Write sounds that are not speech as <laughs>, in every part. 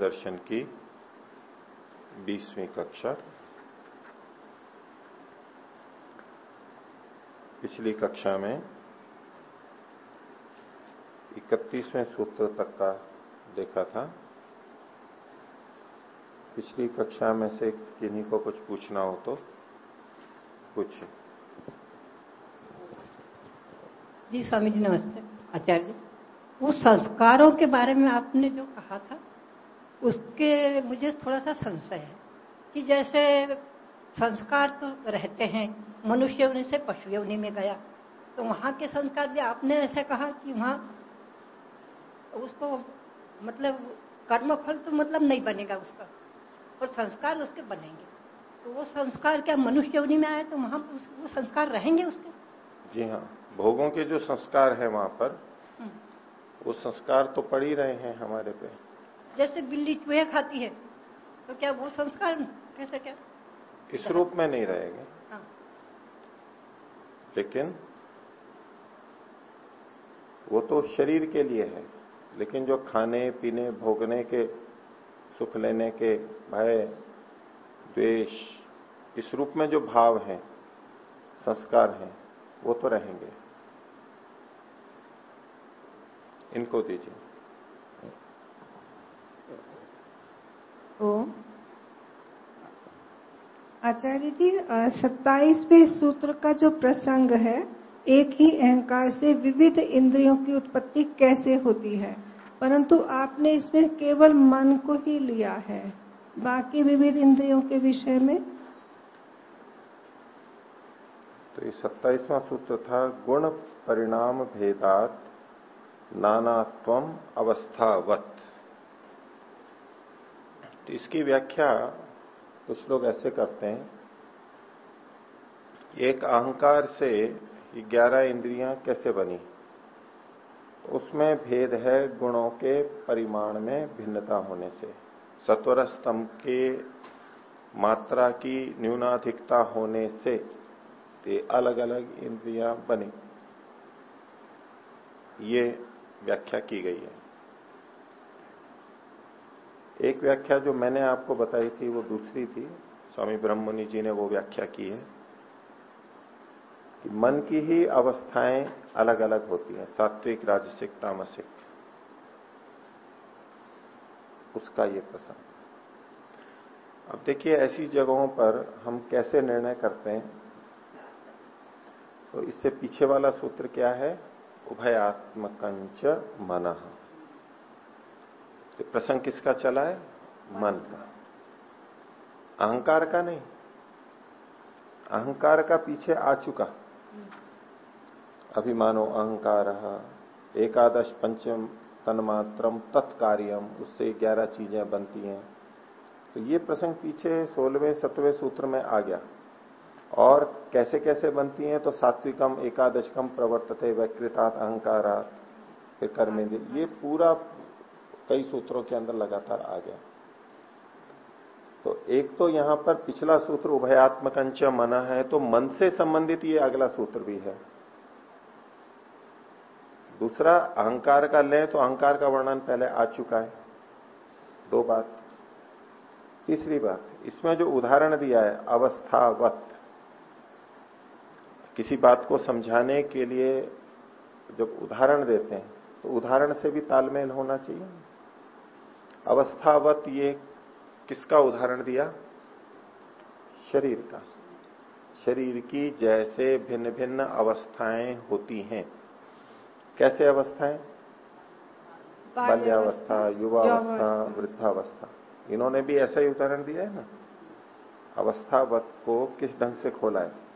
दर्शन की बीसवीं कक्षा। पिछली कक्षा में इकतीसवें सूत्र तक का देखा था। पिछली कक्षा में से किन्हीं को कुछ पूछना हो तो पूछे जी, स्वामी जी, नमस्ते। आचार्य उस संस्कारों के बारे में आपने जो कहा था उसके मुझे थोड़ा सा संशय है कि जैसे संस्कार तो रहते हैं मनुष्य योनि से पशु योनि में गया तो वहाँ के संस्कार भी आपने ऐसे कहा कि वहाँ उसको मतलब कर्मफल तो मतलब नहीं बनेगा उसका और संस्कार उसके बनेंगे। तो वो संस्कार क्या मनुष्य योनि में आए तो वहाँ वो संस्कार रहेंगे उसके? जी हाँ भोगों के जो संस्कार है वहाँ पर हम्म। वो संस्कार तो पड़ ही रहे हैं हमारे पे। जैसे बिल्ली चूहे खाती है तो क्या वो संस्कार कैसे क्या? इस रूप में नहीं रहेगा। हाँ। लेकिन वो तो शरीर के लिए है लेकिन जो खाने पीने भोगने के सुख लेने के भय द्वेष इस रूप में जो भाव हैं संस्कार हैं वो तो रहेंगे। इनको दीजिए ओम आचार्य जी सत्ताईसवें सूत्र का जो प्रसंग है, एक ही अहंकार से विविध इंद्रियों की उत्पत्ति कैसे होती है? परंतु आपने इसमें केवल मन को ही लिया है। बाकी विविध इंद्रियों के विषय में? तो ये सत्ताईसवां सूत्र था, गुण परिणाम भेदात नानात्वम अवस्थावत। तो इसकी व्याख्या कुछ लोग ऐसे करते हैं। एक अहंकार से ग्यारह इंद्रियाँ कैसे बनी? उसमें भेद है गुणों के परिमाण में भिन्नता होने से। सत्वर स्तंभ के मात्रा की न्यूनाधिकता होने से ये अलग अलग इंद्रियाँ बनी। ये व्याख्या की गई है। एक व्याख्या जो मैंने आपको बताई थी, वो दूसरी थी। स्वामी ब्रह्मणि जी ने वो व्याख्या की है कि मन की ही अवस्थाएँ अलग अलग होती हैं, सात्विक, राजसिक, तामसिक। उसका ये प्रसंग। अब देखिए, ऐसी जगहों पर हम कैसे निर्णय करते हैं? तो इससे पीछे वाला सूत्र क्या है? उभयात्मकंच मन। प्रसंग किसका चला है? मन का। अहंकार का नहीं। अहंकार का पीछे आ चुका। अभिमानो अहंकार एकादश पंचम तन्मात्रम तत्कार्यम, उससे ग्यारह चीज़ें बनती हैं। तो ये प्रसंग पीछे सोलहवें, सत्रहवें सूत्र में आ गया। और कैसे कैसे बनती हैं? तो सात्विकम, एकादशकम प्रवर्तते वैकृतात, अहंकारात, फिर कर्मेंद्र ये पूरा कई सूत्रों के अंदर लगातार आ गया। तो एक तो यहाँ पर पिछला सूत्र उभयात्मक मना है तो मन से संबंधित ये अगला सूत्र भी है। दूसरा, अहंकार का ले तो अहंकार का वर्णन पहले आ चुका है। दो बात। तीसरी बात, इसमें जो उदाहरण दिया है, अवस्थावत, किसी बात को समझाने के लिए जब उदाहरण देते हैं तो उदाहरण से भी तालमेल होना चाहिए। अवस्थावत ये किसका उदाहरण दिया? शरीर का। शरीर की जैसे भिन्न भिन्न अवस्थाएँ होती हैं। कैसे अवस्थाएँ? बाल्यावस्था, युवावस्था, वृद्धावस्था। इन्होंने भी ऐसा ही उदाहरण दिया है ना? अवस्थावत को किस ढंग से खोला है?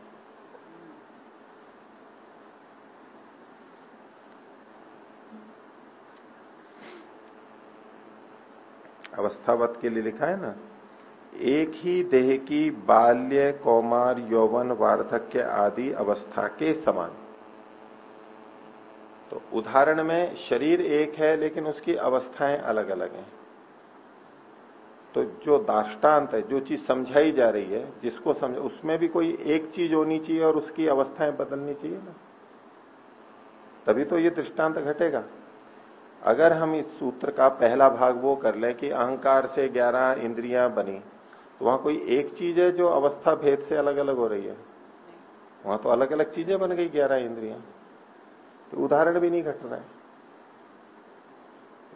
अवस्थावत के लिए लिखा है ना, एक ही देह की बाल्य, कौमार, यौवन, वार्धक्य आदि अवस्था के समान। तो उदाहरण में शरीर एक है, लेकिन उसकी अवस्थाएँ अलग अलग हैं। तो जो दाष्टांत है, जो चीज़ समझाई जा रही है, जिसको समझ, उसमें भी कोई एक चीज़ होनी चाहिए और उसकी अवस्थाएँ बदलनी चाहिए ना। तभी तो ये दृष्टांत घटेगा। अगर हम इस सूत्र का पहला भाग वो कर लें कि अहंकार से ग्यारह इंद्रियाँ बनी तो वहाँ कोई एक चीज़ है जो अवस्था भेद से अलग अलग हो रही है? वहाँ तो अलग अलग चीज़ें बन गई ग्यारह इंद्रियाँ। तो उदाहरण भी नहीं घट रहा है।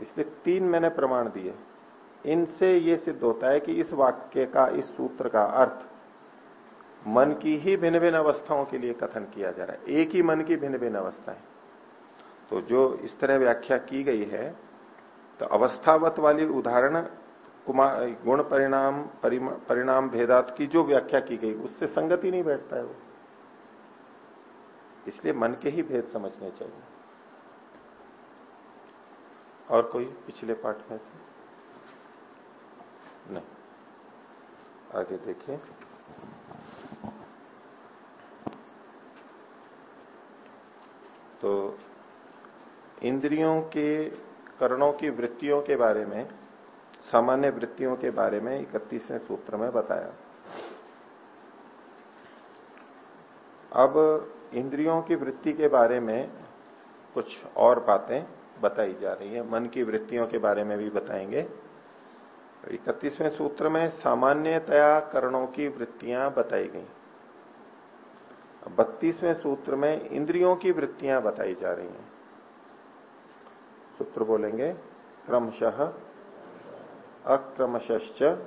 इसलिए तीन मैंने प्रमाण दिए। इनसे ये सिद्ध होता है कि इस वाक्य का, इस सूत्र का अर्थ मन की ही भिन्न भिन्न अवस्थाओं के लिए कथन किया जा रहा है। एक ही मन की भिन्न भिन्न अवस्थाएँ। तो जो इस तरह व्याख्या की गई है तो अवस्थावत वाली उदाहरण गुण परिणाम परिणाम भेदात की जो व्याख्या की गई, उससे संगति नहीं बैठता है वो। इसलिए मन के ही भेद समझने चाहिए। और कोई पिछले पाठ में से? नहीं। आगे देखिए। तो इंद्रियों के, करणों की वृत्तियों के बारे में, सामान्य वृत्तियों के बारे में इकतीसवें सूत्र में बताया। अब इंद्रियों की वृत्ति के बारे में कुछ और बातें बताई जा रही है। मन की वृत्तियों के बारे में भी बताएँगे। इकतीसवें सूत्र में सामान्यतया करणों की वृत्तियाँ बताई गई। बत्तीसवें सूत्र में इंद्रियों की वृत्तियाँ बताई जा रही हैं। सूत्र बोलेंगे, क्रमशः अक्रमश्च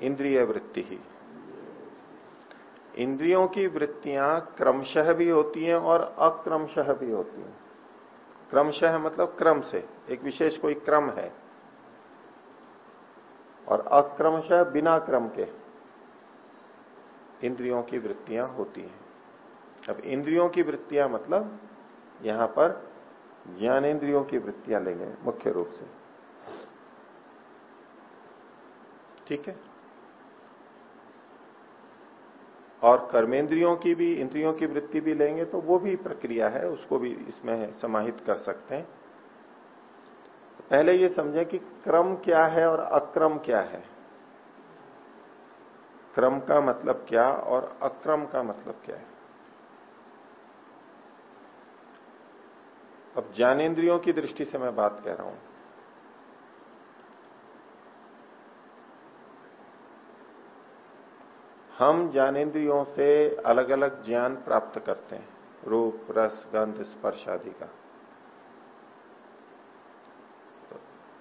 इंद्रिय वृत्ति ही। इंद्रियों की वृत्तियाँ क्रमशः भी होती हैं और अक्रमशः भी होती हैं। क्रमशः मतलब क्रम से, एक विशेष कोई क्रम है। और अक्रमशः बिना क्रम के इंद्रियों की वृत्तियाँ होती हैं। अब इंद्रियों की वृत्तियाँ मतलब यहाँ पर ज्ञानेन्द्रियों की वृत्तियाँ लेंगे, मुख्य रूप से। ठीक है? और कर्मेंद्रियों की भी, इंद्रियों की वृत्ति भी लेंगे तो वो भी प्रक्रिया है, उसको भी इसमें समाहित कर सकते हैं। तो पहले ये समझें कि क्रम क्या है और अक्रम क्या है। क्रम का मतलब क्या और अक्रम का मतलब क्या है। अब ज्ञानेन्द्रियों की दृष्टि से मैं बात कह रहा हूँ। हम ज्ञानेन्द्रियों से अलग अलग ज्ञान प्राप्त करते हैं, रूप, रस, गंध, स्पर्श आदि का। तो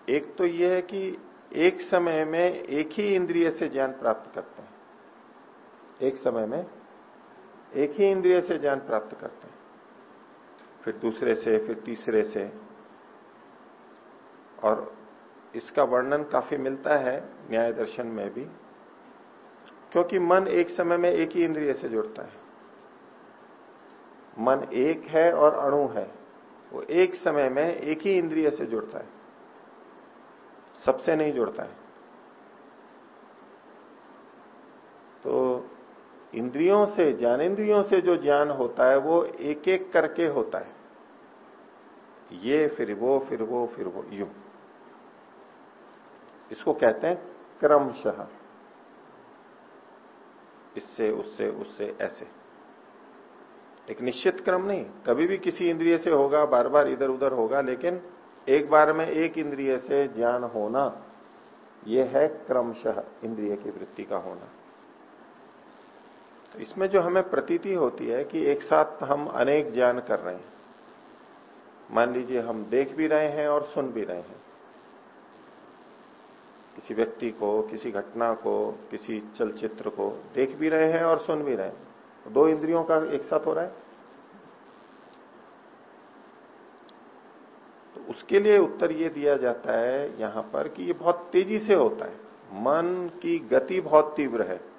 एक तो यह है कि एक समय में एक ही इंद्रिय से ज्ञान प्राप्त करते हैं। एक समय में एक ही इंद्रिय से ज्ञान प्राप्त करते हैं। फिर दूसरे से, फिर तीसरे से। और इसका वर्णन काफ़ी मिलता है न्याय दर्शन में भी, क्योंकि मन एक समय में एक ही इंद्रिय से जुड़ता है। मन एक है और अणु है, वो एक समय में एक ही इंद्रिय से जुड़ता है, सबसे नहीं जुड़ता है। तो इंद्रियों से, ज्ञानेन्द्रियों से जो ज्ञान होता है, वो एक एक करके होता है। ये फिर वो फिर वो फिर वो, यू। इसको कहते हैं क्रमशः। इससे, उससे उससे, ऐसे। एक निश्चित क्रम नहीं, कभी भी किसी इंद्रिय से होगा बार बार इधर उधर होगा, लेकिन एक बार में एक इंद्रिय से ज्ञान होना यह है क्रमशः इंद्रिय की वृत्ति का होना। तो इसमें जो हमें प्रतीति होती है कि एक साथ हम अनेक ज्ञान कर रहे हैं। मान लीजिए हम देख भी रहे हैं और सुन भी रहे हैं। किसी व्यक्ति को, किसी घटना को, किसी चलचित्र को देख भी रहे हैं और सुन भी रहे हैं। दो इंद्रियों का एक साथ हो रहा है। तो उसके लिए उत्तर ये दिया जाता है यहाँ पर कि ये बहुत तेज़ी से होता है। मन की गति बहुत तीव्र है।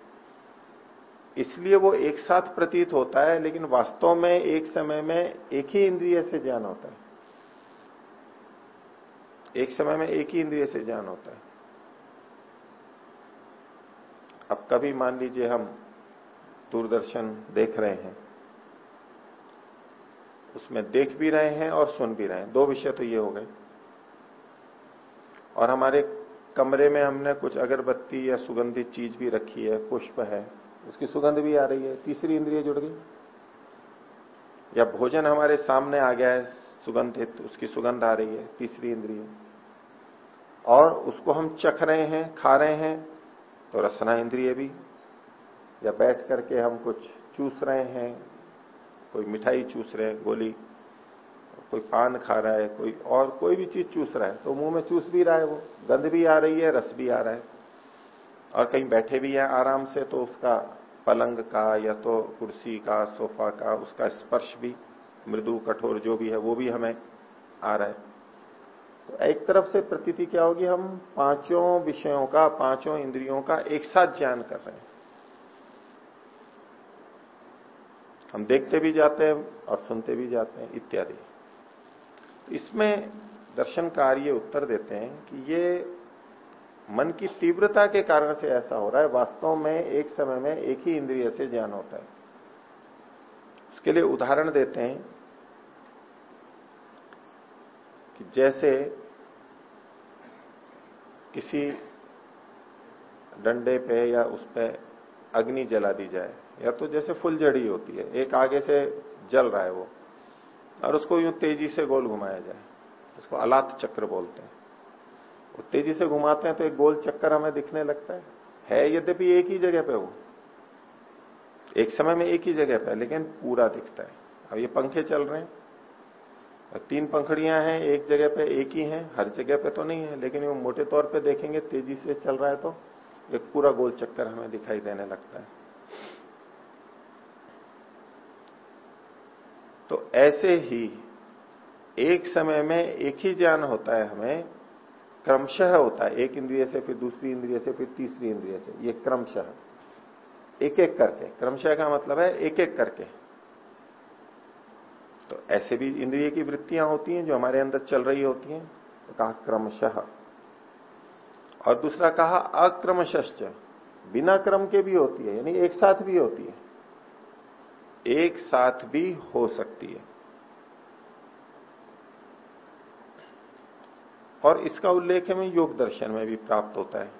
इसलिए वो एक साथ प्रतीत होता है, लेकिन वास्तव में एक समय में एक ही इंद्रिय से ज्ञान होता है। एक समय में एक ही इंद्रिय से ज्ञान होता है। अब कभी मान लीजिए हम दूरदर्शन देख रहे हैं, उसमें देख भी रहे हैं और सुन भी रहे हैं। दो विषय तो ये हो गए। और हमारे कमरे में हमने कुछ अगरबत्ती या सुगंधित चीज़ भी रखी है, पुष्प है उसकी सुगंध भी आ रही है, तीसरी इंद्रिय जुड़ गई। या भोजन हमारे सामने आ गया है, सुगंधित, उसकी सुगंध आ रही है, तीसरी इंद्रिय। और उसको हम चख रहे हैं, खा रहे हैं तो रसना इंद्रिय भी। या बैठ करके हम कुछ चूस रहे हैं, कोई मिठाई चूस रहे हैं, गोली, कोई पान खा रहा है, कोई और कोई भी चीज़ चूस रहा है तो मुँह में चूस भी रहा है वो, गंध भी आ रही है, रस भी आ रहा है। और कहीं बैठे भी हैं आराम से तो उसका पलंग का या तो कुर्सी का, सोफा का, उसका स्पर्श भी, मृदु, कठोर जो भी है, वो भी हमें आ रहा है। तो एक तरफ़ से प्रतीति क्या होगी, हम पाँचों विषयों का, पाँचों इंद्रियों का एक साथ ज्ञान कर रहे हैं। हम देखते भी जाते हैं और सुनते भी जाते हैं, इत्यादि। इसमें दर्शनकार ये उत्तर देते हैं कि ये मन की तीव्रता के कारण से ऐसा हो रहा है, वास्तव में एक समय में एक ही इंद्रिय से ज्ञान होता है। उसके लिए उदाहरण देते हैं कि जैसे किसी डंडे पे या उस पर अग्नि जला दी जाए, या तो जैसे फुलझड़ी होती है, एक आगे से जल रहा है वो, और उसको यूँ तेज़ी से गोल घुमाया जाए, उसको अलात चक्र बोलते हैं। तेज़ी से घुमाते हैं तो एक गोल चक्कर हमें दिखने लगता है। है यद्यपि एक ही जगह पे वो। एक समय में एक ही जगह पे, लेकिन पूरा दिखता है। अब ये पंखे चल रहे हैं। तीन पंखड़ियाँ हैं, एक जगह पे एक ही हैं, हर जगह पे तो नहीं है, लेकिन वो मोटे तौर पे देखेंगे, तेज़ी से चल रहा है तो एक पूरा गोल चक्कर हमें दिखाई देने लगता है। तो ऐसे ही एक समय में एक ही ज्ञान होता है हमें क्रमशः होता है। एक इंद्रिय से, फिर दूसरी इंद्रिय से, फिर तीसरी इंद्रिय से। ये क्रमशः। एक एक करके। क्रमशः का मतलब है एक एक करके। तो ऐसे भी इंद्रिय की वृत्तियाँ होती हैं जो हमारे अंदर चल रही होती हैं। तो कहा क्रमशः। और दूसरा कहा अक्रमश्च बिना क्रम के भी होती है, यानी एक साथ भी होती है। एक साथ भी हो सकती है। और इसका उल्लेख हमें योग दर्शन में भी प्राप्त होता है।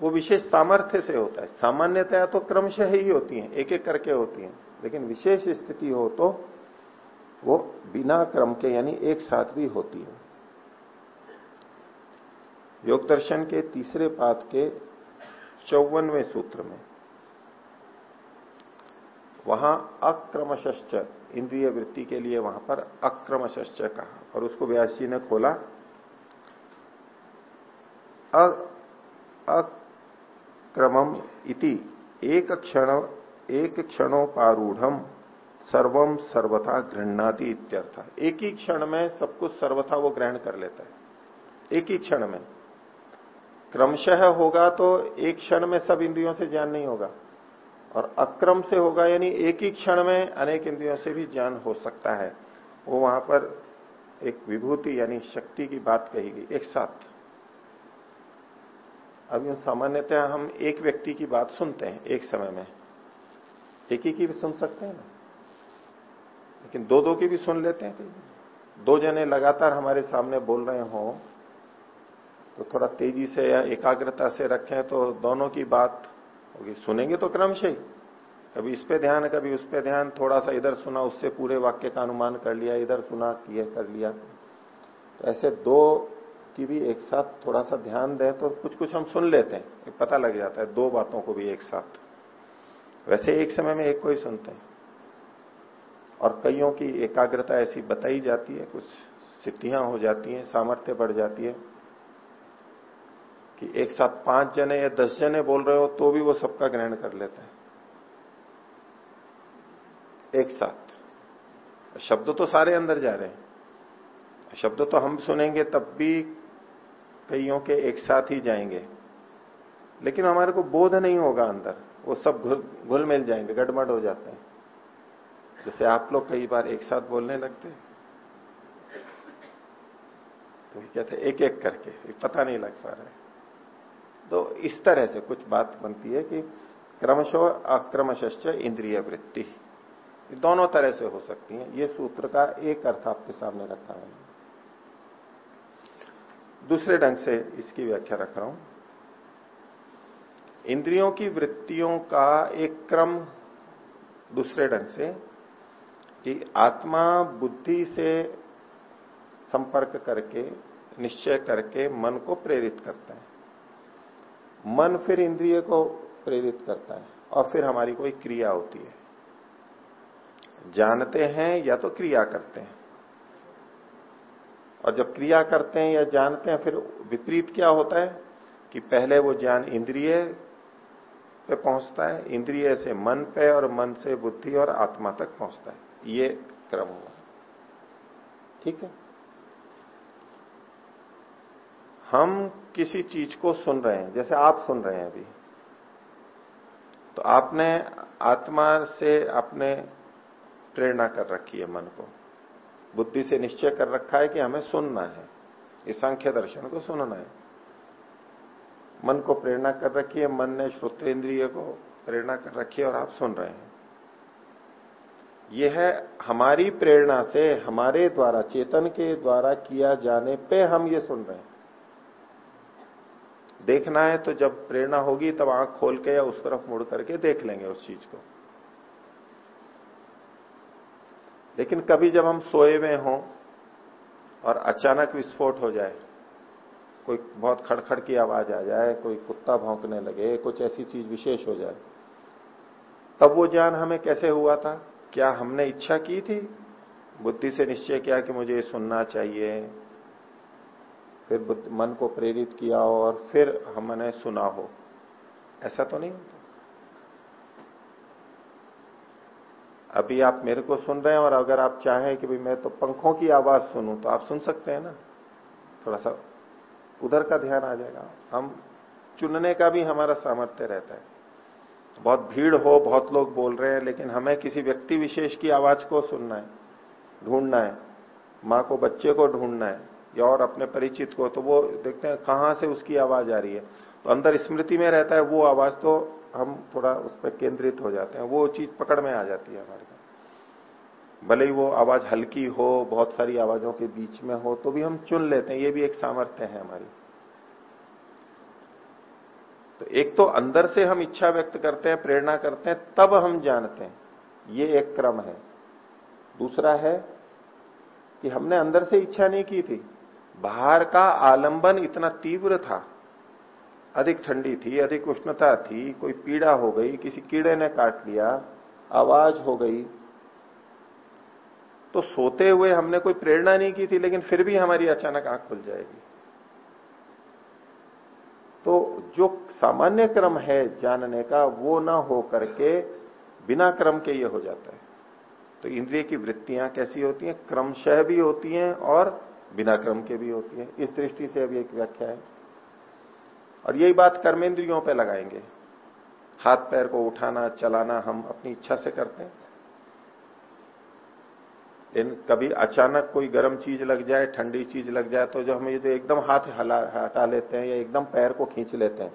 वो विशेष सामर्थ्य से होता है। सामान्यतया तो क्रमशः ही होती है एक एक करके होती हैं। लेकिन विशेष स्थिति हो तो वो बिना क्रम के यानी एक साथ भी होती है। योग दर्शन के तीसरे पाद के चौवनवें सूत्र में वहाँ अक्रमश्च इंद्रिय वृत्ति के लिए वहाँ पर अक्रमश्च कहा। और उसको व्यास जी ने खोला। अक्रमम इति एक क्षण, एक क्षणोपारूढ़ सर्वम सर्वथा गृहणाति इत्यर्थ। एक ही क्षण में सब कुछ सर्वथा वो ग्रहण कर लेता है। एक ही क्षण में। क्रमशः होगा तो एक क्षण में सब इंद्रियों से ज्ञान नहीं होगा। और अक्रम से होगा, यानी एक ही क्षण में अनेक इंद्रियों से भी ज्ञान हो सकता है। वो वहाँ पर एक विभूति, यानी शक्ति की बात कही गई एक साथ। यूँ सामान्यतः हम एक व्यक्ति की बात सुनते हैं, एक समय में। एक ही की भी सुन सकते हैं ना? लेकिन दो दो की भी सुन लेते हैं कई दो जने लगातार हमारे सामने बोल रहे हो तो थोड़ा तेज़ी से या एकाग्रता से रखें तो दोनों की बात होगी सुनेंगे तो क्रमशः। ही कभी इस पे ध्यान, कभी उस पे ध्यान थोड़ा सा इधर सुना, उससे पूरे वाक्य का अनुमान कर लिया, इधर सुना किए कर लिया। तो ऐसे दो की भी एक साथ थोड़ा सा ध्यान दें तो कुछ कुछ हम सुन लेते हैं पता लग जाता है, दो बातों को भी एक साथ। वैसे एक समय में एक को ही सुनते हैं। और कईयों की एकाग्रता ऐसी बताई जाती है, कुछ सिद्धियाँ हो जाती हैं, सामर्थ्य बढ़ जाती है। कि एक साथ पाँच जने या दस जने बोल रहे हो तो भी वो सबका ग्रहण कर लेते हैं। एक साथ। शब्द तो सारे अंदर जा रहे हैं। शब्द तो हम सुनेंगे, तब भी कईयों के एक साथ ही जाएँगे। लेकिन हमारे को बोध नहीं होगा अंदर। वो सब घुल घुल मिल जाएँगे, गड़बड़ हो जाते हैं। जैसे आप लोग कई बार एक साथ बोलने लगते तो कहते एक एक करके पता नहीं लग पा रहा है। तो इस तरह से कुछ बात बनती है कि क्रमशो अक्रमश इंद्रिय वृत्ति दोनों तरह से हो सकती है। ये सूत्र का एक अर्थ आपके सामने रखा है। दूसरे ढंग से इसकी व्याख्या रख रहा हूँ। इंद्रियों की वृत्तियों का एक क्रम दूसरे ढंग से कि आत्मा बुद्धि से संपर्क करके, निश्चय करके मन को प्रेरित करता है। मन फिर इंद्रिय को प्रेरित करता है और फिर हमारी कोई क्रिया होती है। जानते हैं या तो क्रिया करते हैं। और जब क्रिया करते हैं या जानते हैं, फिर विपरीत क्या होता है कि पहले वो ज्ञान इंद्रिय पे पहुँचता है, इंद्रिय से मन पे और मन से बुद्धि और आत्मा तक पहुँचता है। ये क्रम हुआ। ठीक है? हम किसी चीज़ को सुन रहे हैं, जैसे आप सुन रहे हैं अभी। तो आपने आत्मा से आपने प्रेरणा कर रखी है मन को। बुद्धि से निश्चय कर रखा है कि हमें सुनना है। इस सांख्य दर्शन को सुनना है। मन को प्रेरणा कर रखी है, मन ने श्रोतेन्द्रिय को प्रेरणा कर रखी है और आप सुन रहे हैं। यह है हमारी प्रेरणा से, हमारे द्वारा, चेतन के द्वारा किया जाने पे हम ये सुन रहे हैं। देखना है तो जब प्रेरणा होगी तब आँख खोल के या उस तरफ़ मुड़ करके देख लेंगे उस चीज़ को। लेकिन कभी जब हम सोए हुए हों और अचानक विस्फोट हो जाए, कोई बहुत खड़खड़ की आवाज़ आ जाए, कोई कुत्ता भौंकने लगे, कुछ ऐसी चीज़ विशेष हो जाए, तब वो ज्ञान हमें कैसे हुआ था? क्या हमने इच्छा की थी? बुद्धि से निश्चय किया कि मुझे सुनना चाहिए। फिर मन को प्रेरित किया हो और फिर हमने सुना हो। ऐसा तो नहीं होता। अभी आप मेरे को सुन रहे हैं और अगर आप चाहें कि भाई मैं तो पंखों की आवाज़ सुनूं तो आप सुन सकते हैं ना। थोड़ा सा उधर का ध्यान आ जाएगा। हम चुनने का भी हमारा सामर्थ्य रहता है। बहुत भीड़ हो, बहुत लोग बोल रहे हैं, लेकिन हमें किसी व्यक्ति विशेष की आवाज़ को सुनना है, ढूंढना है। माँ को, बच्चे को ढूंढना है। या और अपने परिचित को तो वो देखते हैं कहाँ से उसकी आवाज़ आ रही है। तो अंदर स्मृति में रहता है वो आवाज़ तो हम थोड़ा उस पर केंद्रित हो जाते हैं। वो चीज़ पकड़ में आ जाती है हमारे भले ही वो आवाज़ हल्की हो, बहुत सारी आवाजों के बीच में हो तो भी हम चुन लेते हैं। ये भी एक सामर्थ्य है हमारी। तो एक तो अंदर से हम इच्छा व्यक्त करते हैं, प्रेरणा करते हैं, तब हम जानते हैं। ये एक क्रम है। दूसरा है कि हमने अंदर से इच्छा नहीं की थी। बाहर का आलंबन इतना तीव्र था। अधिक ठंडी थी, अधिक उष्णता थी, कोई पीड़ा हो गई, किसी कीड़े ने काट लिया, आवाज़ हो गई। तो सोते हुए हमने कोई प्रेरणा नहीं की थी, लेकिन फिर भी हमारी अचानक आँख खुल जाएगी। तो जो सामान्य क्रम है जानने का, वो ना हो करके बिना क्रम के ये हो जाता है। तो इंद्रिय की वृत्तियाँ कैसी होती हैं? क्रमशः भी होती हैं और बिना क्रम के भी होती है। इस दृष्टि से अभी एक व्याख्या है। और यही बात कर्मेंद्रियों पे लगाएँगे। हाथ पैर को उठाना, चलाना हम अपनी इच्छा से करते हैं। इन कभी अचानक कोई गर्म चीज़ लग जाए, ठंडी चीज़ लग जाए तो जो हम ये जो एकदम हाथ हला, हटा लेते हैं या एकदम पैर को खींच लेते हैं।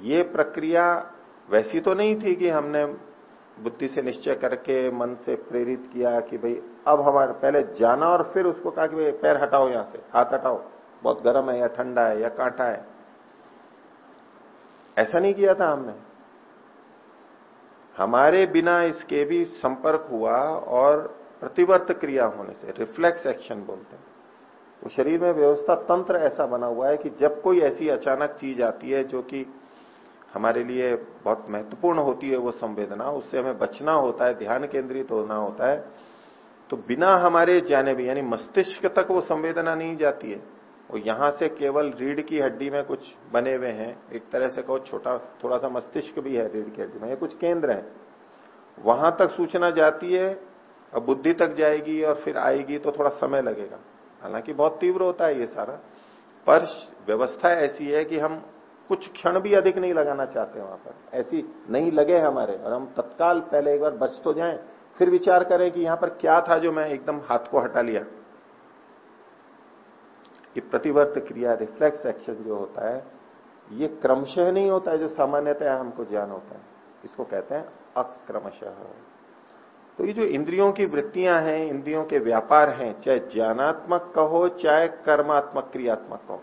ये प्रक्रिया वैसी तो नहीं थी कि हमने बुद्धि से निश्चय करके मन से प्रेरित किया कि भाई, अब हमारे पहले जाना और फिर उसको कहा कि भाई, पैर हटाओ यहाँ से, हाथ हटाओ। बहुत गर्म है या ठंडा है या कांटा है। ऐसा नहीं किया था हमने। हमारे बिना इसके भी संपर्क हुआ और प्रतिवर्त क्रिया होने से रिफ्लेक्स एक्शन बोलते हैं। वो शरीर में व्यवस्था तंत्र ऐसा बना हुआ है कि जब कोई ऐसी अचानक चीज़ आती है जो कि हमारे लिए बहुत महत्वपूर्ण होती है वो संवेदना, उससे हमें बचना होता है, ध्यान केंद्रित होना होता है। तो बिना हमारे जाने भी, यानी मस्तिष्क तक वो संवेदना नहीं जाती है। वो यहाँ से केवल रीढ़ की हड्डी में कुछ बने हुए हैं। एक तरह से कहो, छोटा थोड़ा सा मस्तिष्क भी है रीढ़ की हड्डी में, ये कुछ केंद्र है। वहाँ तक सूचना जाती है और बुद्धि तक जाएगी और फिर आएगी तो थोड़ा समय लगेगा। हालाँकि बहुत तीव्र होता है ये सारा। पर व्यवस्था ऐसी है कि हम कुछ क्षण भी अधिक नहीं लगाना चाहते वहाँ पर। ऐसी नहीं लगे हमारे, और हम तत्काल पहले एक बार बच तो जाएँ, फिर विचार करें कि यहाँ पर क्या था जो मैं एकदम हाथ को हटा लिया। ये प्रतिवर्त क्रिया रिफ्लेक्स एक्शन जो होता है, ये क्रमशः नहीं होता है, जो सामान्यतः हमको ज्ञान होता है। इसको कहते हैं अक्रमशः। तो ये जो इंद्रियों की वृत्तियाँ हैं, इंद्रियों के व्यापार हैं, चाहे ज्ञानात्मक कहो, चाहे कर्मात्मक, क्रियात्मक कहो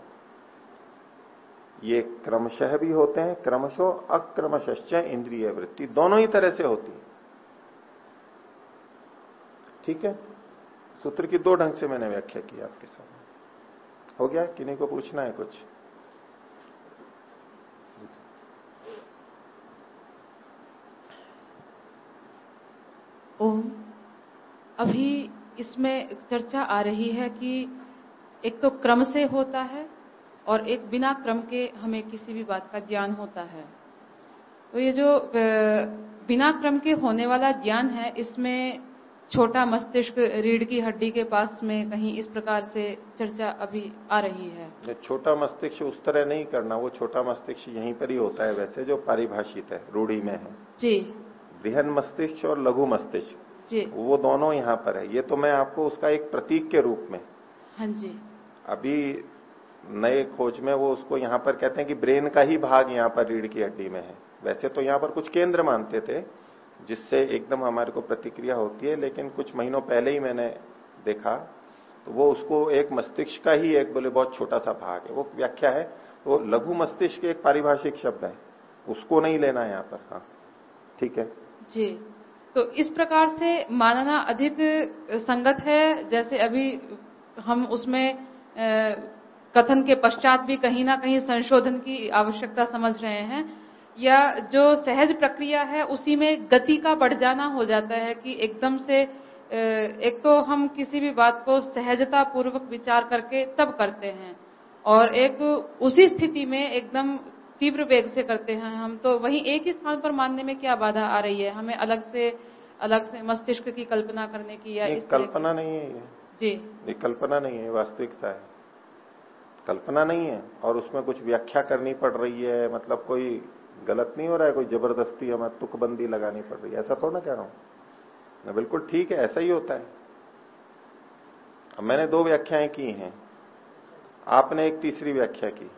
ये क्रमशः भी होते हैं, क्रमशो अक्रमश इंद्रिय वृत्ति, दोनों ही तरह से होती है। ठीक है? सूत्र की दो ढंग से मैंने व्याख्या की आपके सामने। हो गया? किन्हीं को पूछना है कुछ? ओम। अभी इसमें चर्चा आ रही है कि एक तो क्रम से होता है और एक बिना क्रम के हमें किसी भी बात का ज्ञान होता है। तो ये जो बिना क्रम के होने वाला ज्ञान है इसमें छोटा मस्तिष्क रीढ़ की हड्डी के पास में कहीं इस प्रकार से चर्चा अभी आ रही है। छोटा मस्तिष्क उस तरह नहीं करना वो छोटा मस्तिष्क यहीं पर ही होता है वैसे जो परिभाषित है रूढ़ी में है। जी। बृहन मस्तिष्क और लघु मस्तिष्क जी। वो दोनों यहाँ पर है। ये तो मैं आपको उसका एक प्रतीक के रूप में हाँ जी। अभी नए खोज में वो उसको यहाँ पर कहते हैं कि ब्रेन का ही भाग यहाँ पर रीढ़ की हड्डी में है। वैसे तो यहाँ पर कुछ केंद्र मानते थे, जिससे एकदम हमारे को प्रतिक्रिया होती है, लेकिन कुछ महीनों पहले ही मैंने देखा तो वो उसको एक मस्तिष्क का ही एक बोले बहुत छोटा सा भाग है। वो व्याख्या है, वो लघु मस्तिष्क एक पारिभाषिक शब्द है। उसको नहीं लेना यहाँ पर हाँ। ठीक है? जी। तो इस प्रकार से मानना अधिक संगत है, जैसे अभी हम उसमें कथन के पश्चात भी कहीं ना कहीं संशोधन की आवश्यकता समझ रहे हैं या जो सहज प्रक्रिया है उसी में गति का बढ़ जाना हो जाता है कि एकदम से एक तो हम किसी भी बात को सहजता पूर्वक विचार करके तब करते हैं और एक उसी स्थिति में एकदम तीव्र वेग से करते हैं हम तो वही एक ही स्थान पर मानने में क्या बाधा आ रही है? हमें अलग से अलग से मस्तिष्क की कल्पना करने की या इस कल्पना नहीं है ये। जी। ये कल्पना नहीं है वास्तविकता है। कल्पना नहीं है और उसमें कुछ व्याख्या करनी पड़ रही है मतलब कोई गलत नहीं हो रहा है कोई ज़बरदस्ती हमें तुकबंदी लगानी पड़ रही है? ऐसा थोड़ा कह रहा हूँ। बिल्कुल ठीक है ऐसा ही होता है। अब मैंने दो व्याख्याएँ की हैं। आपने एक तीसरी व्याख्या की।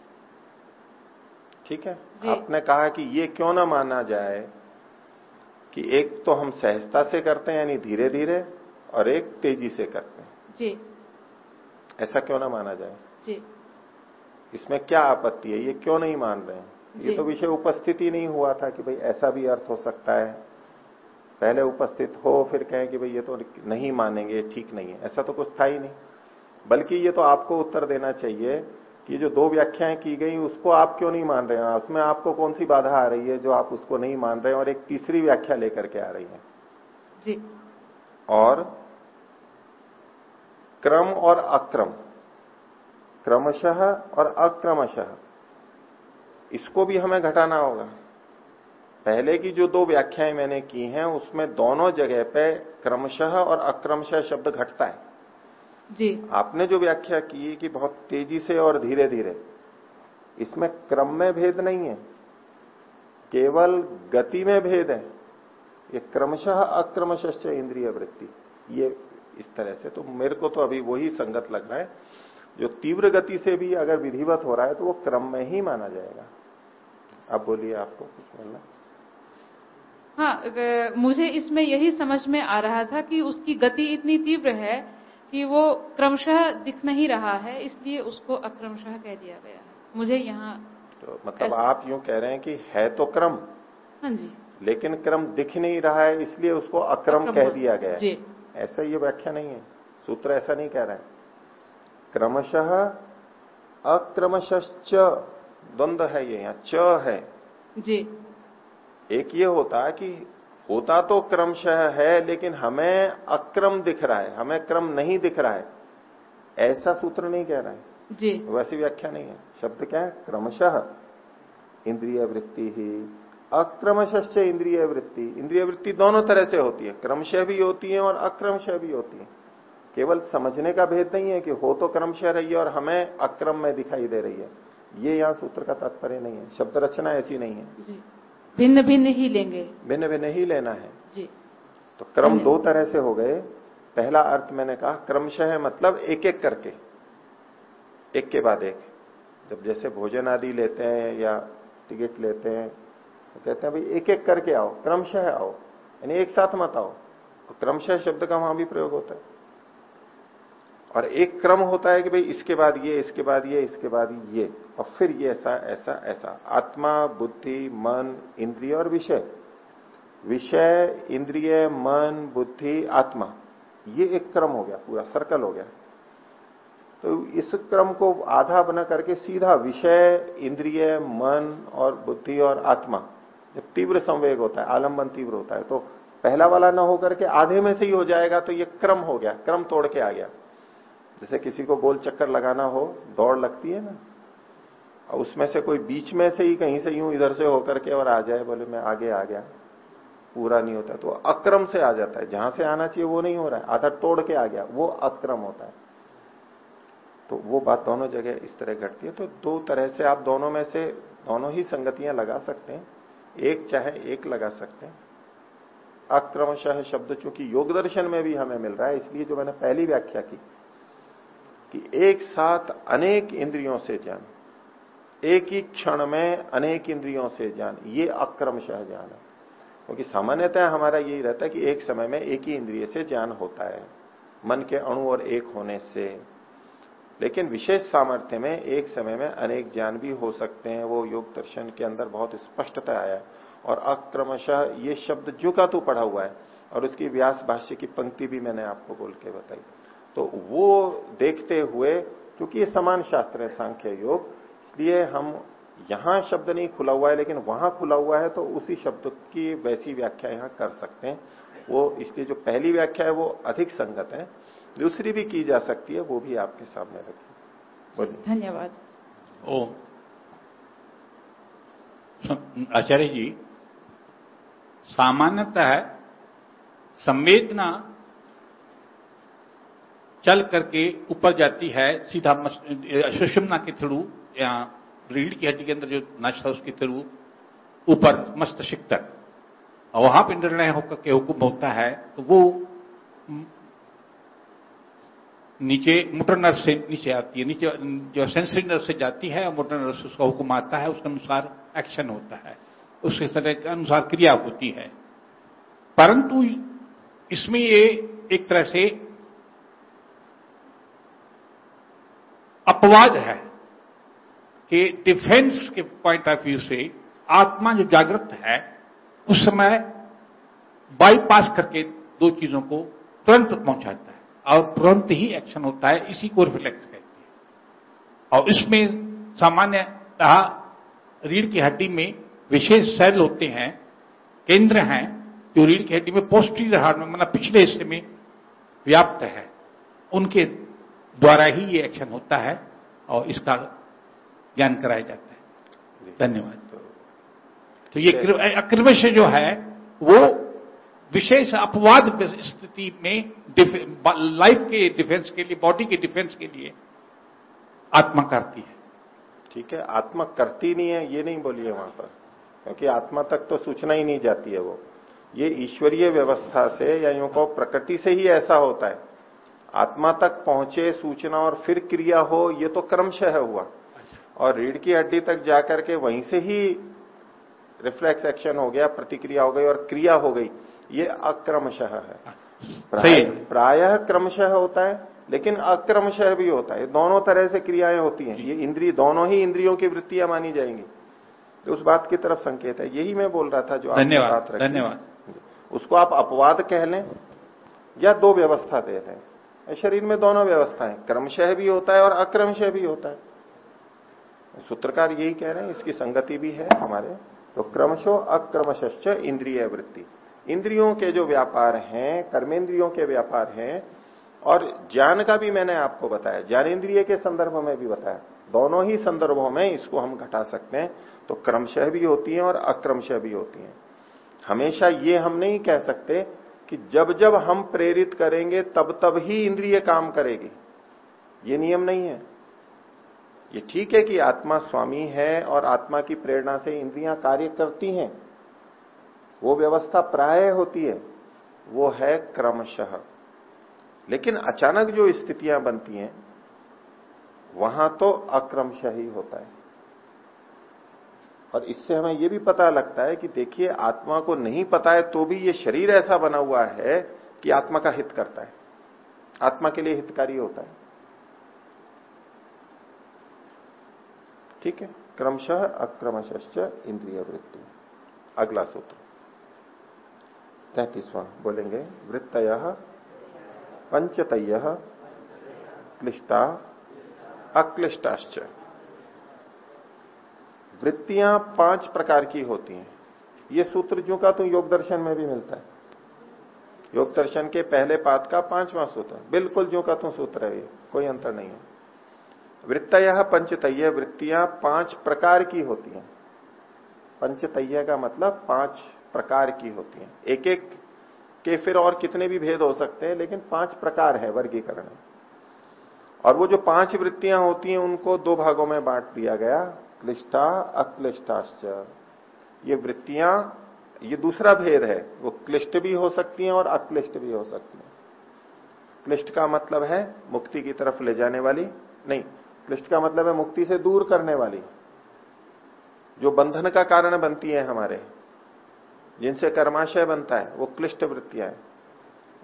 ठीक है? आपने कहा कि ये क्यों ना माना जाए कि एक तो हम सहजता से करते हैं यानी धीरे धीरे और एक तेज़ी से करते हैं। जी। ऐसा क्यों ना माना जाए? जी। इसमें क्या आपत्ति है? ये क्यों नहीं मान रहे हैं? ये तो विषय उपस्थित ही नहीं हुआ था कि भाई ऐसा भी अर्थ हो सकता है। पहले उपस्थित हो फिर कहें कि भाई ये तो नहीं मानेंगे ठीक नहीं है। ऐसा तो कुछ था ही नहीं। बल्कि ये तो आपको उत्तर देना चाहिए कि जो दो व्याख्याएँ की गई उसको आप क्यों नहीं मान रहे हैं? उसमें आपको कौन सी बाधा आ रही है जो आप उसको नहीं मान रहे हैं और एक तीसरी व्याख्या लेकर के आ रही है? जी। और क्रम और अक्रम। क्रमशः और अक्रमशः। इसको भी हमें घटाना होगा। पहले की जो दो व्याख्याएँ मैंने की हैं उसमें दोनों जगह पे क्रमशः और अक्रमशः शब्द घटता है। जी। आपने जो व्याख्या की कि बहुत तेज़ी से और धीरे धीरे इसमें क्रम में भेद नहीं है। केवल गति में भेद है। ये क्रमशः अक्रमश इंद्रिय वृत्ति। ये इस तरह से तो मेरे को तो अभी वही संगत लग रहा है। जो तीव्र गति से भी अगर विधिवत हो रहा है तो वो क्रम में ही माना जाएगा। अब बोलिए आपको कुछ बोलना? हाँ मुझे इसमें यही समझ में आ रहा था कि उसकी गति इतनी तीव्र है कि वो क्रमशः दिख नहीं रहा है इसलिए उसको अक्रमशः कह दिया गया है। मुझे यहाँ तो मतलब आप यूँ कह रहे हैं कि है तो क्रम हाँ जी। लेकिन क्रम दिख नहीं रहा है इसलिए उसको अक्रम कह दिया गया जी। ऐसा ये व्याख्या नहीं है। सूत्र ऐसा नहीं कह रहा है। क्रमशः अक्रमश्च द्वंद है ये यहाँ च है। जी। एक ये होता है कि होता तो क्रमशः है लेकिन हमें अक्रम दिख रहा है हमें क्रम नहीं दिख रहा है। ऐसा सूत्र नहीं कह रहा है। जी। वैसी व्याख्या नहीं है। शब्द क्या है? क्रमशः। इंद्रिय वृत्ति ही। अक्रमश इंद्रिय वृत्ति। इंद्रिय वृत्ति दोनों तरह से होती है। क्रमशः भी होती है और अक्रमशः भी होती है। केवल समझने का भेद नहीं है कि हो तो क्रमशः रही है और हमें अक्रम में दिखाई दे रही है। ये यहाँ सूत्र का तात्पर्य नहीं है। शब्द रचना ऐसी नहीं है। भिन्न भिन्न ही लेंगे। भिन्न भिन्न ही लेना है। जी। तो क्रम दो तरह से हो गए। पहला अर्थ मैंने कहा क्रमशः मतलब एक एक करके। एक के बाद एक। जब जैसे भोजन आदि लेते हैं या टिकट लेते हैं तो कहते हैं भाई एक एक करके आओ। क्रमशः आओ। यानी एक साथ मत आओ। तो क्रमशः शब्द का वहाँ भी प्रयोग होता है। और एक क्रम होता है कि भाई इसके बाद ये, इसके बाद ये, इसके बाद ये। और फिर ये ऐसा ऐसा ऐसा। आत्मा, बुद्धि, मन, इंद्रिय और विषय। विषय, इंद्रिय, मन, बुद्धि, आत्मा। ये एक क्रम हो गया, पूरा सर्कल हो गया। तो इस क्रम को आधा बना करके सीधा विषय, इंद्रिय, मन और बुद्धि और आत्मा। जब तीव्र संवेग होता है आलंबन तीव्र होता है तो पहला वाला ना होकर के आधे में से ही हो जाएगा तो ये क्रम हो गया, क्रम तोड़ के आ गया। जैसे किसी को गोल चक्कर लगाना हो, दौड़ लगती है ना? और उसमें से कोई बीच में से ही कहीं से यूँ इधर से होकर के और आ जाए, बोले मैं आगे आ गया, पूरा नहीं होता तो अक्रम से आ जाता है। जहाँ से आना चाहिए वो नहीं हो रहा है, आधा तोड़ के आ गया, वो अक्रम होता है। तो वो बात दोनों जगह इस तरह घटती है। तो दो तरह से आप दोनों में से दोनों ही संगतियाँ लगा सकते हैं। एक चाहे, एक लगा सकते हैं। अक्रमशः शब्द चूँकि योग दर्शन में भी हमें मिल रहा है, इसलिए जो मैंने पहली व्याख्या की कि एक साथ अनेक इंद्रियों से ज्ञान एक ही क्षण में अनेक इंद्रियों से ज्ञान ये अक्रमशः ज्ञान है। क्योंकि सामान्यतः हमारा यही रहता है कि एक समय में एक ही इंद्रिय से ज्ञान होता है, मन के अणु और एक होने से। लेकिन विशेष सामर्थ्य में एक समय में अनेक ज्ञान भी हो सकते हैं। वो योग दर्शन के अंदर बहुत स्पष्टता आया। और अक्रमशः ये शब्द जो का तो पढ़ा हुआ है। और उसकी व्यास भाष्य की पंक्ति भी मैंने आपको बोल के बताई। तो वो देखते हुए क्योंकि ये समान शास्त्र है सांख्य योग इसलिए हम यहाँ शब्द नहीं खुला हुआ है लेकिन वहाँ खुला हुआ है तो उसी शब्द की वैसी व्याख्या यहाँ कर सकते हैं। वो इसलिए जो पहली व्याख्या है वो अधिक संगत है। दूसरी भी की जा सकती है वो भी आपके सामने रखी धन्यवाद। ओ आचार्य जी सामान्यतः संवेदना चल करके ऊपर जाती है, सीधा सुषमना के थ्रू या रीढ़ की हड्डी के अंदर जो नश है उसके थ्रू, ऊपर मस्तिष्क तक। और वहाँ पर निर्णय होकर के हुक्म होता है तो वो नीचे मोटर नर्स से नीचे आती है। नीचे जो सेंसरी नर्स से जाती है, मोटर नर्स उसका हुक्म आता है, उसके अनुसार एक्शन होता है। उसके तरह के अनुसार क्रिया होती है। परंतु इसमें ये एक तरह से अपवाद है कि डिफेंस के पॉइंट ऑफ़ व्यू से आत्मा जो जागृत है, उस समय बाईपास करके दो चीज़ों को तुरंत पहुंचाता है। और तुरंत ही एक्शन होता है, इसी को रिफ्लेक्स कहते हैं। और इसमें सामान्यतः रीढ़ की हड्डी में विशेष सेल होते हैं, केंद्र हैं, जो रीढ़ की हड्डी में पोस्टीरियर हार्ट में मतलब पिछले हिस्से में व्याप्त है, उनके द्वारा ही ये एक्शन होता है और इसका ज्ञान कराया जाता है। धन्यवाद। तो ये अक्रमश जो है वो विशेष अपवाद स्थिति में लाइफ के डिफेंस के लिए बॉडी के डिफेंस के लिए आत्मा करती है। ठीक है आत्मा करती नहीं है ये नहीं बोलिए वहाँ पर क्योंकि आत्मा तक तो सूचना ही नहीं जाती है वो। ये ईश्वरीय व्यवस्था से या यूँ को प्रकृति से ही ऐसा होता है। आत्मा तक पहुँचे सूचना और फिर क्रिया हो ये तो क्रमशः हुआ। और रीढ़ की हड्डी तक जाकर के वहीं से ही रिफ्लेक्स एक्शन हो गया प्रतिक्रिया हो गई और क्रिया हो गई ये अक्रमशः है। प्राय, प्रायः क्रमशः होता है लेकिन अक्रमशः भी होता है। दोनों तरह से क्रियाएँ होती हैं। ये इंद्रिय दोनों ही इंद्रियों की वृत्तियाँ मानी जाएँगी। तो उस बात की तरफ़ संकेत है। यही मैं बोल रहा था जो आपने बात रखी। धन्यवाद। उसको आप अपवाद कह लें या दो व्यवस्था दे रहे शरीर में दोनों व्यवस्थाएँ क्रमशः भी होता है और अक्रमशः भी होता है। सूत्रकार यही कह रहे हैं, इसकी संगति भी है हमारे। तो क्रमशो अक्रमश इंद्रिय वृत्ति। इंद्रियों के जो व्यापार हैं, कर्मेंद्रियों के व्यापार हैं, और ज्ञान का भी मैंने आपको बताया ज्ञानेन्द्रिय के संदर्भ में भी बताया। दोनों ही संदर्भों में इसको हम घटा सकते हैं। तो क्रमशः भी होती है और अक्रमशः भी होती है। हमेशा ये हम नहीं कह सकते कि जब जब हम प्रेरित करेंगे, तब तब ही इंद्रिय काम करेगी। ये नियम नहीं है। ये ठीक है कि आत्मा स्वामी है और आत्मा की प्रेरणा से इंद्रियाँ कार्य करती हैं। वो व्यवस्था प्राय होती है। वो है क्रमशः। लेकिन अचानक जो स्थितियाँ बनती हैं, वहाँ तो अक्रमशः ही होता है। और इससे हमें यह भी पता लगता है कि देखिए, आत्मा को नहीं पता है तो भी ये शरीर ऐसा बना हुआ है कि आत्मा का हित करता है। आत्मा के लिए हितकारी होता है। ठीक है? क्रमशः अक्रमश इंद्रिय वृत्ति अगला सूत्र। तैतीसवां। बोलेंगे, वृत्तय पंचतय क्लिष्टा अक्लिष्टाश्च। वृत्तियाँ पाँच प्रकार की होती हैं। ये सूत्र जो का तो योग दर्शन में भी मिलता है। योग दर्शन के पहले पात का पांचवा सूत्र बिल्कुल जो का तो सूत्र है ये, कोई अंतर नहीं है। वृत्तय पंचतय वृत्तियाँ पाँच प्रकार की होती हैं। पंचतय का मतलब पाँच प्रकार की होती हैं। एक एक के फिर और कितने भी भेद हो सकते हैं, लेकिन पाँच प्रकार है, वर्गीकरण। और वो जो पाँच वृत्तियाँ होती हैं, उनको दो भागों में बांट दिया गया। क्लिष्टा अक्लिष्टाश्च। ये वृत्तियाँ, ये दूसरा भेद है, वो क्लिष्ट भी हो सकती हैं और अक्लिष्ट भी हो सकती हैं। क्लिष्ट का मतलब है मुक्ति की तरफ़ ले जाने वाली, नहीं, क्लिष्ट का मतलब है मुक्ति से दूर करने वाली। जो बंधन का कारण बनती है हमारे, जिनसे कर्माशय बनता है, वो क्लिष्ट वृत्तियाँ हैं।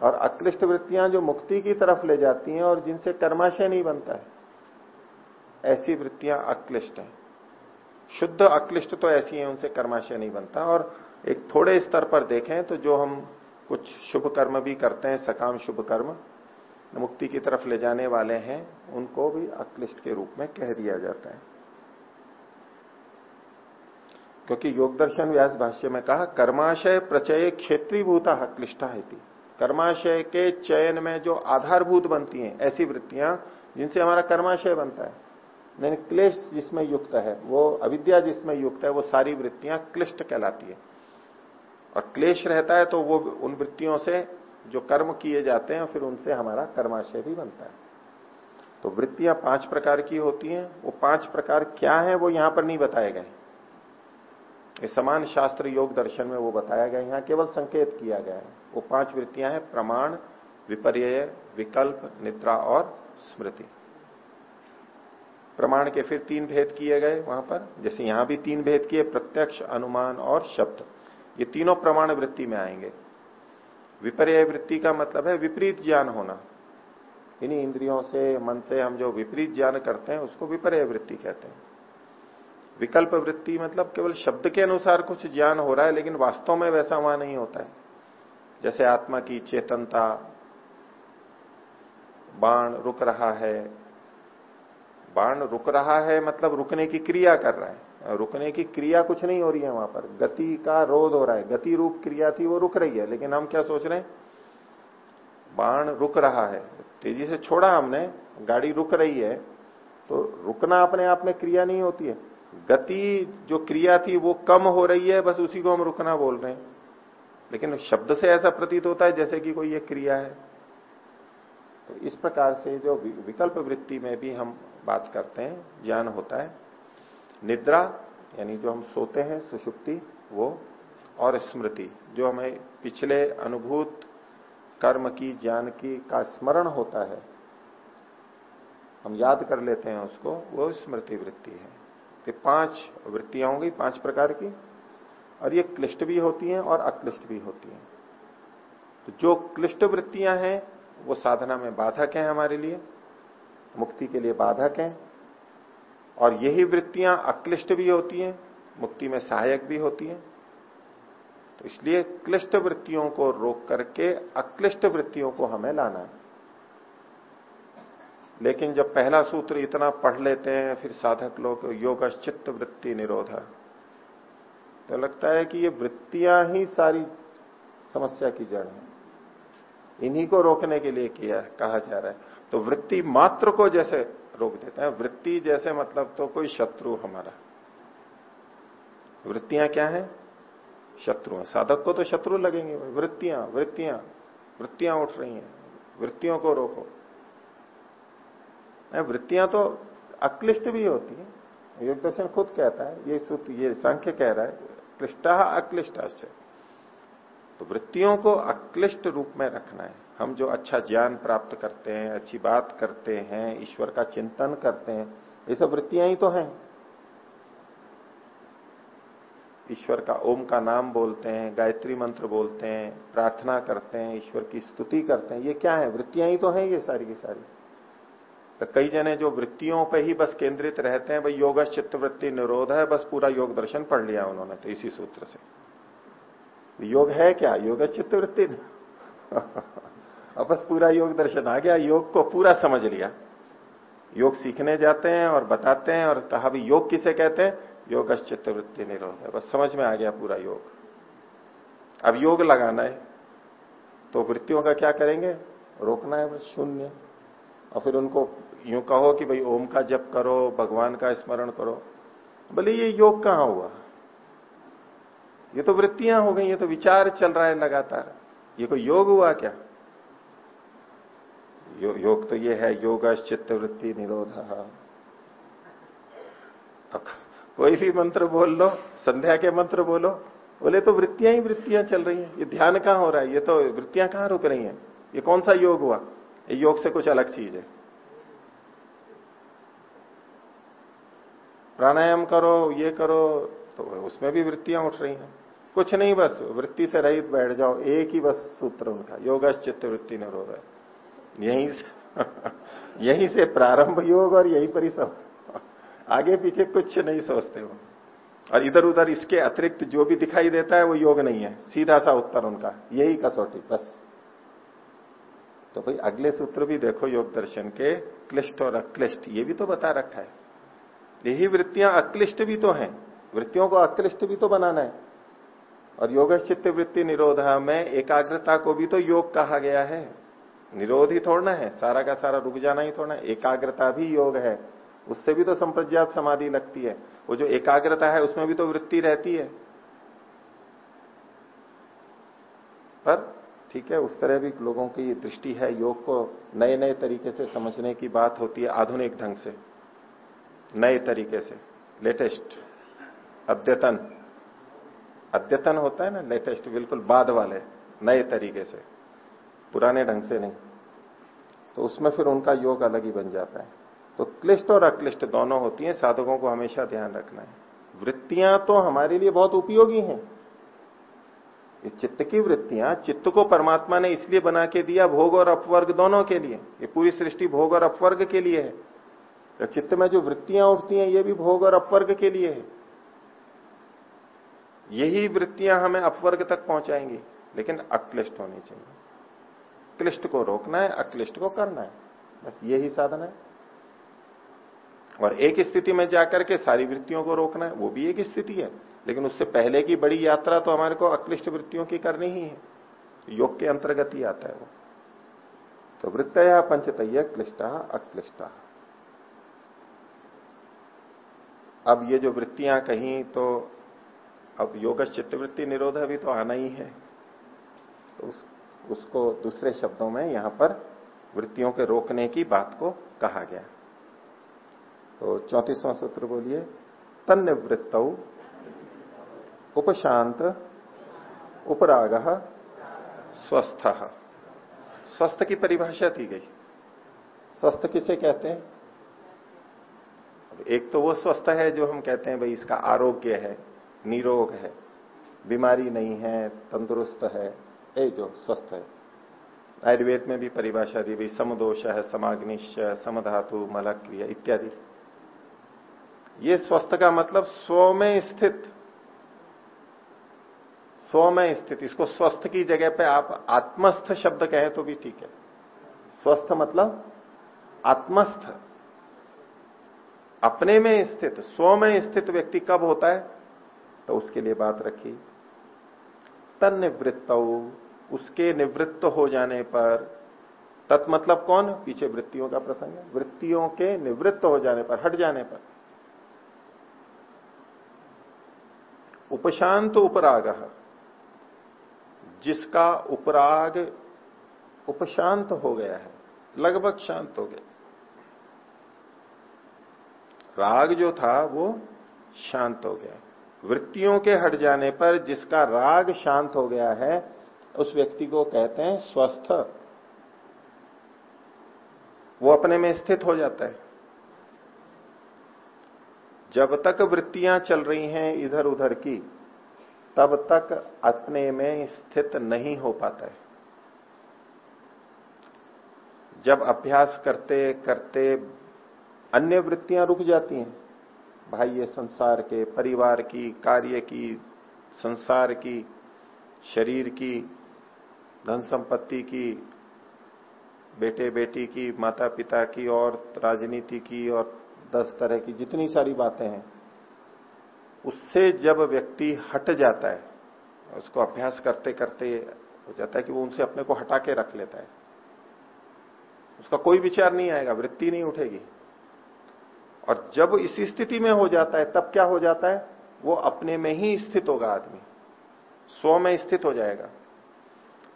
और अक्लिष्ट वृत्तियाँ जो मुक्ति की तरफ़ ले जाती हैं और जिनसे कर्माशय नहीं बनता है, ऐसी वृत्तियाँ अक्लिष्ट हैं। शुद्ध अक्लिष्ट तो ऐसी है, उनसे कर्माशय नहीं बनता। और एक थोड़े स्तर पर देखें तो जो हम कुछ शुभ कर्म भी करते हैं, सकाम शुभ कर्म, मुक्ति की तरफ़ ले जाने वाले हैं, उनको भी अक्लिष्ट के रूप में कह दिया जाता है। क्योंकि योगदर्शन व्यास भाष्य में कहा, कर्माशय प्रचय क्षेत्रीभूता क्लिष्टा है कर्माशय के चयन में जो आधारभूत बनती हैं, ऐसी वृत्तियाँ जिनसे हमारा कर्माशय बनता है। नहीं क्लेश जिसमें युक्त है, वो अविद्या जिसमें युक्त है, वो सारी वृत्तियाँ क्लिष्ट कहलाती है। और क्लेश रहता है तो वो उन वृत्तियों से जो कर्म किए जाते हैं, फिर उनसे हमारा कर्माशय भी बनता है। तो वृत्तियाँ पाँच प्रकार की होती हैं। वो पाँच प्रकार क्या है, वो यहाँ पर नहीं बताए गए इस समान शास्त्र योग दर्शन में वो बताया गया यहाँ केवल संकेत किया गया है। वो पाँच वृत्तियाँ हैं, प्रमाण विपर्य विकल्प, निद्रा और स्मृति। प्रमाण के फिर तीन भेद किए गए वहाँ पर। जैसे यहाँ भी तीन भेद किए, प्रत्यक्ष, अनुमान और शब्द। ये तीनों प्रमाण वृत्ति में आएँगे। विपर्य वृत्ति का मतलब है विपरीत ज्ञान होना। इन्हीं इंद्रियों से, मन से हम जो विपरीत ज्ञान करते हैं, उसको विपर्य वृत्ति कहते हैं। विकल्प वृत्ति मतलब केवल शब्द के अनुसार कुछ ज्ञान हो रहा है, लेकिन वास्तव में वैसा वहाँ नहीं होता है। जैसे आत्मा की चेतनता, बाण रुक रहा है बाण रुक रहा है मतलब रुकने की क्रिया कर रहा है। रुकने की क्रिया कुछ नहीं हो रही है वहाँ पर। गति का रोध हो रहा है। गति रूप क्रिया थी, वो रुक रही है। लेकिन हम क्या सोच रहे हैं? बाण रुक रहा है। तेज़ी से छोड़ा हमने, गाड़ी रुक रही है तो रुकना अपने आप में क्रिया नहीं होती है। गति जो क्रिया थी, वो कम हो रही है, बस उसी को हम रुकना बोल रहे हैं। लेकिन शब्द से ऐसा प्रतीत होता है, जैसे कि कोई ये क्रिया है। तो इस प्रकार से जो विकल्प वृत्ति में भी हम बात करते हैं, ज्ञान होता है। निद्रा, यानी जो हम सोते हैं, सुषुप्ति, वो और स्मृति, जो हमें पिछले अनुभूत कर्म की, ज्ञान की का स्मरण होता है, हम याद कर लेते हैं उसको, वो स्मृति वृत्ति है। तो पाँच वृत्तियाँ होंगी, पाँच प्रकार की, और ये क्लिष्ट भी होती हैं और अक्लिष्ट भी होती हैं। तो जो क्लिष्ट वृत्तियाँ हैं, वो साधना में बाधक है हमारे लिए। मुक्ति के लिए बाधक हैं। और यही वृत्तियाँ अक्लिष्ट भी होती हैं, मुक्ति में सहायक भी होती हैं। तो इसलिए क्लिष्ट वृत्तियों को रोक करके अक्लिष्ट वृत्तियों को हमें लाना है। लेकिन जब पहला सूत्र इतना पढ़ लेते हैं, फिर साधक लोग योग चित्त वृत्ति निरोध। तो लगता है कि ये वृत्तियाँ ही सारी समस्या की जड़ है। इन्हीं को रोकने के लिए किया, कहा जा रहा है। तो वृत्ति मात्र को जैसे रोक देते हैं, वृत्ति जैसे मतलब तो कोई शत्रु हमारा। वृत्तियाँ क्या है? शत्रु है। साधक को तो शत्रु लगेंगे वृत्तियाँ वृत्तियाँ वृत्तियाँ उठ रही हैं। वृत्तियों को रोको। वृत्तियाँ तो अक्लिष्ट भी होती है। योग दर्शन खुद कहता है, ये सूत्र, ये संख्य कह रहा है, क्लिष्टा अक्लिष्टाश्चर्य तो वृत्तियों को अक्लिष्ट रूप में रखना है। हम जो अच्छा ज्ञान प्राप्त करते हैं, अच्छी बात करते हैं, ईश्वर का चिंतन करते हैं, ये सब वृत्तियाँ ही तो हैं। ईश्वर का ओम का नाम बोलते हैं, गायत्री मंत्र बोलते हैं, प्रार्थना करते हैं, ईश्वर की स्तुति करते हैं, ये क्या है? वृत्तियाँ ही तो हैं ये सारी की सारी। तो कई जने जो वृत्तियों पे ही बस केंद्रित रहते हैं, भाई योग चित्त वृत्ति निरोध है, बस पूरा योग दर्शन पढ़ लिया उन्होंने तो इसी सूत्र से। योग है क्या? योग चित्त वृत्ति? <laughs> और बस पूरा योग दर्शन आ गया, योग को पूरा समझ लिया। योग सीखने जाते हैं और बताते हैं और कहा भी योग किसे कहते हैं? योग चित्त वृत्ति निरोध है बस समझ में आ गया पूरा योग। अब योग लगाना है तो वृत्तियों का क्या करेंगे? रोकना है बस, शून्य। और फिर उनको यूँ कहो कि भाई ओम का जप करो, भगवान का स्मरण करो। बोले ये योग कहाँ हुआ? ये तो वृत्तियाँ हो गई, ये तो विचार चल रहा है लगातार। ये कोई योग हुआ क्या? यो, योग तो ये है योग चित्त वृत्ति निरोध कोई भी मंत्र बोल लो संध्या के मंत्र बोलो बोले तो वृत्तियाँ ही वृत्तियाँ चल रही हैं। ये ध्यान कहाँ हो रहा है? ये तो वृत्तियाँ कहाँ रुक रही हैं? ये कौन सा योग हुआ? ये योग से कुछ अलग चीज़ है। प्राणायाम करो ये करो तो उसमें भी वृत्तियाँ उठ रही हैं। कुछ नहीं बस वृत्ति से रहित बैठ जाओ एक ही बस सूत्र उनका योग चित्त वृत्ति निरोध। है यहीं से <laughs> यहीं से प्रारंभ योग और यहीं पर सब। आगे पीछे कुछ नहीं सोचते हो और इधर उधर इसके अतिरिक्त जो भी दिखाई देता है वो योग नहीं है। सीधा सा उत्तर उनका। यही कसौटी, बस। तो भाई अगले सूत्र भी देखो योग दर्शन के। क्लिष्ट और अक्लिष्ट, ये भी तो बता रखा है। यही वृत्तियाँ अक्लिष्ट भी तो हैं। वृत्तियों को अक्लिष्ट भी तो बनाना है। और योग वृत्ति निरोधा में एकाग्रता को भी तो योग कहा गया है। निरोध ही थोड़ना है, सारा का सारा रुक जाना ही थोड़ना है। एकाग्रता भी योग है, उससे भी तो संप्रज्ञात समाधि लगती है। वो जो एकाग्रता है, उसमें भी तो वृत्ति रहती है। पर ठीक है, उस तरह भी लोगों की दृष्टि है, योग को नए नए तरीके से समझने की बात होती है, आधुनिक ढंग से। नए तरीके से। लेटेस्ट। अद्यतन। अद्यतन होता है ना, लेटेस्ट, बिल्कुल बाद वाले, नए तरीके से। पुराने ढंग से नहीं। तो उसमें फिर उनका योग अलग ही बन जाता है। तो क्लिष्ट और अक्लिष्ट दोनों होती हैं, साधकों को हमेशा ध्यान रखना है। वृत्तियाँ तो हमारे लिए बहुत उपयोगी हैं। ये चित्त की वृत्तियाँ, चित्त को परमात्मा ने इसलिए बना के दिया भोग और अपवर्ग दोनों के लिए। ये पूरी सृष्टि भोग और अपवर्ग के लिए है। तो चित्त में जो वृत्तियाँ उठती हैं, ये भी भोग और अपवर्ग के लिए है। यही वृत्तियाँ हमें अपवर्ग तक पहुंचाएँगी, लेकिन अक्लिष्ट होनी चाहिए। क्लिष्ट को रोकना है अक्लिष्ट को करना है। बस यही साधन है। और एक स्थिति में जाकर के सारी वृत्तियों को रोकना है वो भी एक स्थिति है। लेकिन उससे पहले की बड़ी यात्रा तो हमारे को अक्लिष्ट वृत्तियों की करनी ही है। योग के अंतर्गत ही आता है वो। तो वृत्तया पंचतय क्लिष्टा अक्लिष्टा। अब ये जो वृत्तियाँ कहीं तो अब योग चित्तवृत्ति निरोध अभी तो आना ही है। तो उस, उसको दूसरे शब्दों में यहाँ पर वृत्तियों के रोकने की बात को कहा गया। तो चौतीसवां सूत्र बोलिए तन निवृत्त उपशांत उपराग स्वस्थ। स्वस्थ की परिभाषा दी गई। स्वस्थ किसे कहते हैं? अब एक तो वो स्वस्थ है जो हम कहते हैं, भाई, इसका आरोग्य है, निरोग है, बीमारी नहीं है, तंदुरुस्त है ये जो स्वस्थ है। आयुर्वेद में भी परिभाषा दी भाई समदोष है समाग्निश समधातु, मलक्रिया इत्यादि। ये स्वस्थ का मतलब स्व में स्थित। स्व में स्थित। इसको स्वस्थ की जगह पे आप आत्मस्थ शब्द कहें तो भी ठीक है। स्वस्थ मतलब आत्मस्थ। अपने में स्थित स्व में स्थित व्यक्ति कब होता है? तो उसके लिए बात रखी। तन निवृत्त उसके निवृत्त हो जाने पर, तत् मतलब कौन पीछे वृत्तियों का प्रसंग है। वृत्तियों के निवृत्त हो जाने पर, हट जाने पर। उपशांत उपराग जिसका उपराग उपशांत हो गया है, लगभग शांत हो गया। राग जो था, वो शांत हो गया। वृत्तियों के हट जाने पर जिसका राग शांत हो गया है, उस व्यक्ति को कहते हैं स्वस्थ। वो अपने में स्थित हो जाता है। जब तक वृत्तियाँ चल रही हैं इधर उधर की, तब तक अपने में स्थित नहीं हो पाता है। जब अभ्यास करते करते अन्य वृत्तियाँ रुक जाती हैं बाह्य संसार के, परिवार की, कार्य की, संसार की, शरीर की धन संपत्ति की बेटे बेटी की माता पिता की और राजनीति की और दस तरह की जितनी सारी बातें हैं, उससे जब व्यक्ति हट जाता है, उसको अभ्यास करते करते हो जाता है कि वो उनसे अपने को हटा के रख लेता है, उसका कोई विचार नहीं आएगा, वृत्ति नहीं उठेगी। और जब इस स्थिति में हो जाता है, तब क्या हो जाता है? वो अपने में ही स्थित होगा आदमी। स्व में स्थित हो जाएगा।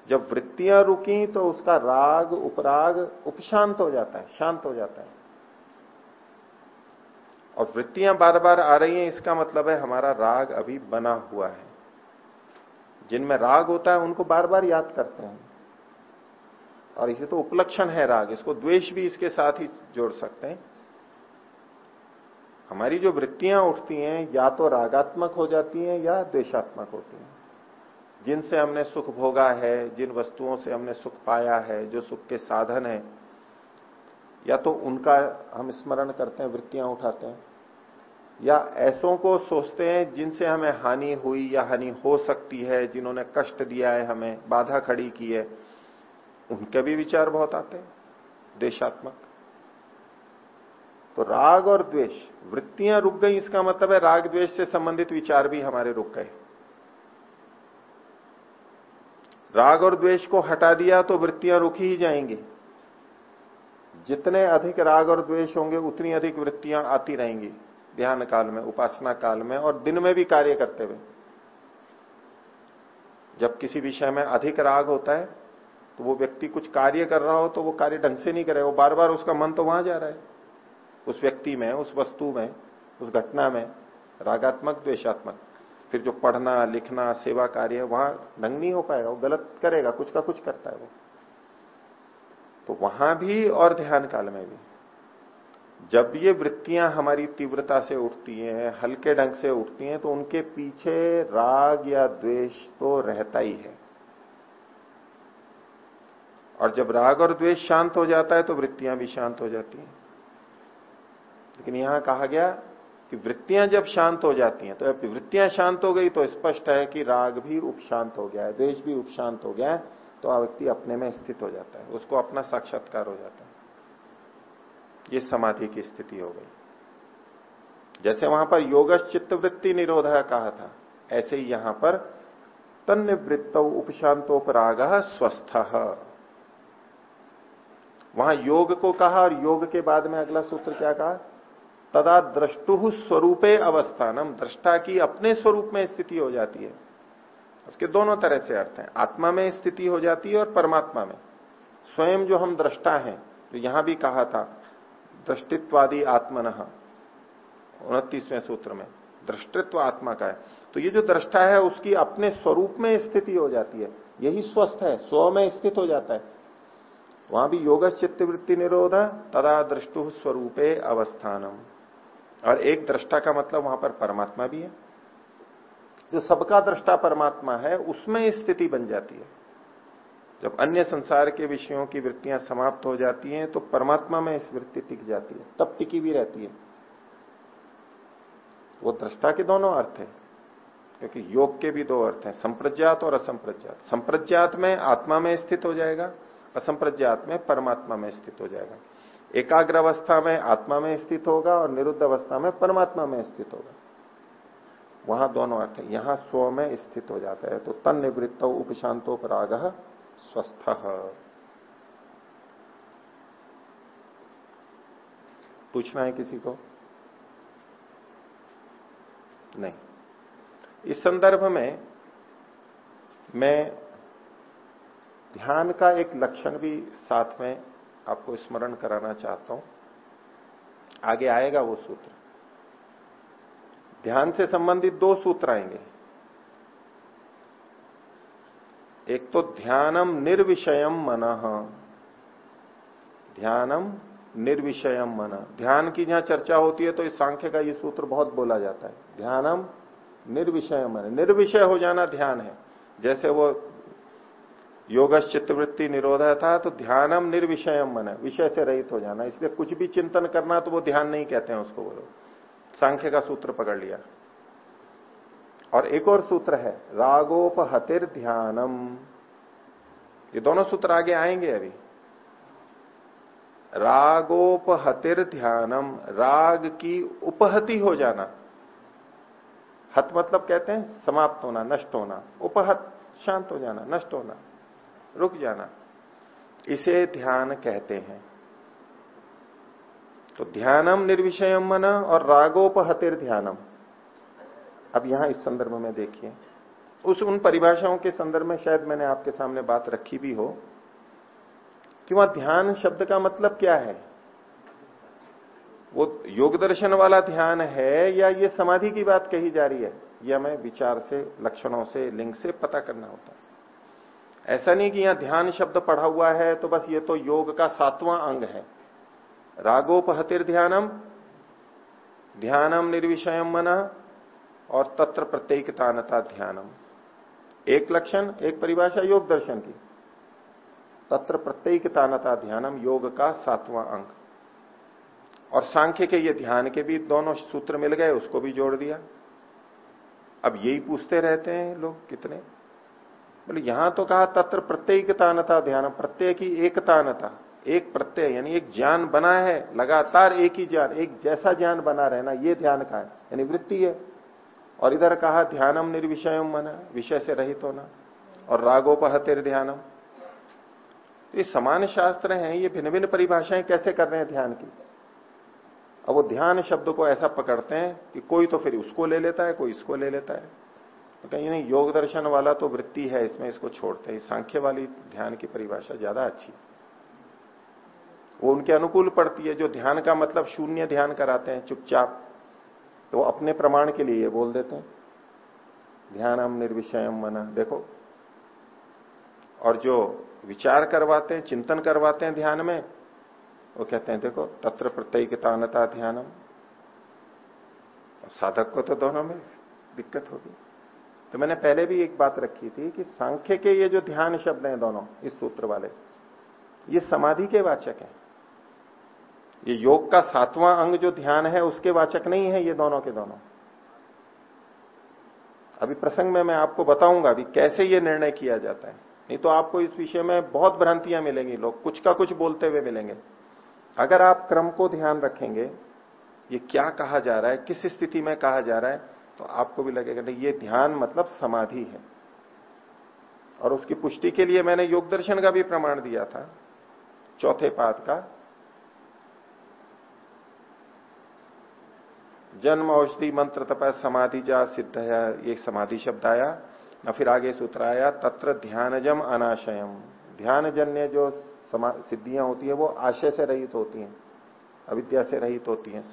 जब वृत्तियाँ रुकी तो उसका राग, उपराग उपशांत हो जाता है, शांत हो जाता है। और वृत्तियाँ बार बार आ रही हैं, इसका मतलब है हमारा राग अभी बना हुआ है। जिनमें राग होता है, उनको बार बार याद करते हैं। और इसे तो उपलक्षण है राग, इसको द्वेष भी इसके साथ ही जोड़ सकते हैं। हमारी जो वृत्तियाँ उठती हैं, या तो रागात्मक हो जाती हैं, या द्वेशात्मक होती हैं। जिनसे हमने सुख भोगा है, जिन वस्तुओं से हमने सुख पाया है, जो सुख के साधन है, या तो उनका हम स्मरण करते हैं, वृत्तियाँ उठाते हैं। या ऐसों को सोचते हैं, जिनसे हमें हानि हुई या हानि हो सकती है, जिन्होंने कष्ट दिया है हमें, बाधा खड़ी की है, उनके भी विचार बहुत आते हैं, देशात्मक। तो राग और द्वेष, वृत्तियाँ रुक गई, इसका मतलब है राग द्वेष से संबंधित विचार भी हमारे रुक गए। राग और द्वेष को हटा दिया तो वृत्तियाँ रुक ही जाएँगी। जितने अधिक राग और द्वेष होंगे, उतनी अधिक वृत्तियाँ आती रहेंगी, ध्यान काल में, उपासना काल में और दिन में भी कार्य करते हुए। जब किसी विषय में अधिक राग होता है तो वो व्यक्ति कुछ कार्य कर रहा हो तो वो कार्य ढंग से नहीं करे, वो बार बार उसका मन तो वहाँ जा रहा है। उस व्यक्ति में, उस वस्तु में, उस घटना में, रागात्मक द्वेशात्मक फिर जो पढ़ना, लिखना, सेवा कार्य है वहाँ ढंग नहीं हो पाएगा, वो गलत करेगा, कुछ का कुछ करता है वो। तो वहाँ भी और ध्यान काल में भी। जब ये वृत्तियाँ हमारी तीव्रता से उठती हैं, हल्के ढंग से उठती हैं तो उनके पीछे राग या द्वेष तो रहता ही है। और जब राग और द्वेष शांत हो जाता है तो वृत्तियाँ भी शांत हो जाती हैं। लेकिन यहाँ कहा गया कि वृत्तियाँ जब शांत हो जाती हैं तो जब वृत्तियाँ शांत हो गई तो स्पष्ट है कि राग भी उपशांत हो गया है द्वेश भी उपशांत हो गया है तो व्यक्ति अपने में स्थित हो जाता है, उसको अपना साक्षात्कार हो जाता है। ये समाधि की स्थिति हो गई। जैसे वहाँ पर योग चित्त वृत्ति निरोध कहा था, ऐसे ही यहाँ पर तन्य वृत्त उपशांतोपराग स्वस्थ। वहाँ योग को कहा और योग के बाद में अगला सूत्र क्या कहा? तदा द्रष्टु स्वरूपे अवस्थानम। दृष्टा की अपने स्वरूप में स्थिति हो जाती है। उसके दोनों तरह से अर्थ है। आत्मा में स्थिति हो जाती है और परमात्मा में। स्वयं जो हम दृष्टा हैं जो यहाँ भी कहा था दृष्टित्वादी आत्मन, उनतीसवें सूत्र में। दृष्टित्व आत्मा का है। तो ये जो दृष्टा है, उसकी अपने स्वरूप में स्थिति हो जाती है। यही स्वस्थ है, स्व में स्थित हो जाता है। वहाँ भी योग चित्तवृत्ति निरोध, तदा दृष्टु स्वरूपे अवस्थानम। और एक दृष्टा का मतलब वहाँ पर परमात्मा भी है। जो सबका दृष्टा परमात्मा है, उसमें स्थिति बन जाती है। जब अन्य संसार के विषयों की वृत्तियाँ समाप्त हो जाती हैं तो परमात्मा में इस वृत्ति टिक जाती है, तब टिकी भी रहती है। वो दृष्टा के दोनों अर्थ है, क्योंकि योग के भी दो अर्थ हैं, संप्रज्ञात और असंप्रज्ञात। संप्रज्ञात में आत्मा में स्थित हो जाएगा, असंप्रज्ञात में परमात्मा में स्थित हो जाएगा। एकाग्र अवस्था में आत्मा में स्थित होगा और निरुद्ध अवस्था में परमात्मा में स्थित होगा। वहाँ दोनों अर्थ है। यहाँ स्व में स्थित हो जाता है। तो तन निवृत्त उपशांतोपराग, स्वस्थ। पूछना है किसी को? नहीं। इस संदर्भ में मैं ध्यान का एक लक्षण भी साथ में आपको स्मरण कराना चाहता हूँ। आगे आएगा वो सूत्र। ध्यान से संबंधित दो सूत्र आएँगे। एक तो ध्यानम निर्विषयम मन। ध्यानम निर्विषयम मन। ध्यान की जहाँ चर्चा होती है तो इस सांख्य का ये सूत्र बहुत बोला जाता है। ध्यानम निर्विषय मन। निर्विषय हो जाना ध्यान है। जैसे वो योग चित्तवृत्ति निरोध था तो ध्यानम निर्विषयम मन, विषय से रहित हो जाना। इसलिए कुछ भी चिंतन करना तो वो ध्यान नहीं कहते हैं उसको बोलो सांख्य का सूत्र पकड़ लिया। और एक और सूत्र है, रागोपहतिर ध्यानम। ये दोनों सूत्र आगे आएँगे अभी। रागोपहतिर ध्यानम, राग की उपहति हो जाना। हत मतलब कहते हैं समाप्त होना, नष्ट होना। उपहत, शांत हो जाना, नष्ट होना। रुक जाना। इसे ध्यान कहते हैं। तो ध्यानम निर्विषयम मन और रागोपहतिर ध्यानम। अब यहाँ इस संदर्भ में देखिए। उस उन परिभाषाओं के संदर्भ में शायद मैंने आपके सामने बात रखी भी हो। कि वहाँ ध्यान शब्द का मतलब क्या है? वो योग दर्शन वाला ध्यान है या ये समाधि की बात कही जा रही है? यह हमें विचार से, लक्षणों से, लिंग से पता करना होता है। ऐसा नहीं कि यहाँ ध्यान शब्द पढ़ा हुआ है तो बस ये तो योग का सातवां अंग है। रागोपहतिर ध्यानम ध्यानम निर्विषयम मना, और तत्र प्रत्येकतानता ध्यानम। एक लक्षण, एक परिभाषा योग दर्शन की। तत्र प्रत्येकतानता ध्यानम, योग का सातवां अंग। और सांख्य के ये ध्यान के भी दोनों सूत्र मिल गए, उसको भी जोड़ दिया। अब यही पूछते रहते हैं लोग कितने। बोले, यहाँ तो कहा तत्र प्रत्येकतानता ध्यान प्रत्यय की एकतानता, एक प्रत्यय, यानी एक ज्ञान बना है, लगातार एक ही ज्ञान, एक जैसा ज्ञान बना रहना, ये ध्यान का है, यानी वृत्ति है। और इधर कहा, ध्यानम निर्विषयम मना, विषय से रहित होना, और रागोपहतिर ध्यानम। ये समान शास्त्र हैं, ये भिन्न भिन्न परिभाषाएँ कैसे कर रहे हैं ध्यान की? अब वो ध्यान शब्द को ऐसा पकड़ते हैं कि कोई तो फिर उसको ले लेता है, कोई इसको ले लेता है। तो कहीं नहीं, योग दर्शन वाला तो वृत्ति है, इसमें इसको छोड़ते हैं। सांख्य वाली ध्यान की परिभाषा ज़्यादा अच्छी वो उनके अनुकूल पड़ती है, जो ध्यान का मतलब शून्य ध्यान कराते हैं, चुपचाप। तो अपने प्रमाण के लिए बोल देते हैं। ध्यान हम निर्विषयम मना, देखो। और जो विचार करवाते हैं, चिंतन करवाते हैं ध्यान में, वो कहते हैं, देखो, तत्र प्रत्येकतानता ध्यानम। साधक को तो दोनों में दिक्कत होगी। तो मैंने पहले भी एक बात रखी थी कि सांख्य के ये जो ध्यान शब्द हैं दोनों, इस सूत्र वाले, ये समाधि के वाचक हैं। ये योग का सातवां अंग जो ध्यान है, उसके वाचक नहीं है ये दोनों के दोनों। अभी प्रसंग में मैं आपको बताऊँगा अभी कैसे ये निर्णय किया जाता है। नहीं तो आपको इस विषय में बहुत भ्रांतियाँ मिलेंगी, लोग कुछ का कुछ बोलते हुए मिलेंगे। अगर आप क्रम को ध्यान रखेंगे, ये क्या कहा जा रहा है, किस स्थिति में कहा जा रहा है तो आपको भी लगेगा, नहीं, ये ध्यान मतलब समाधि है। और उसकी पुष्टि के लिए मैंने योग दर्शन का भी प्रमाण दिया था, चौथे पाद का। जन्म, औषधि, मंत्र, तप, समाधि जा, सिद्ध ये समाधि शब्द आया न फिर आगे सूत्र आया, तत्र ध्यानजम अनाशयम। ध्यान जन्य जो सिद्धियाँ होती है, वो आशय से रहित होती हैं, अविद्या से रहित होती हैं।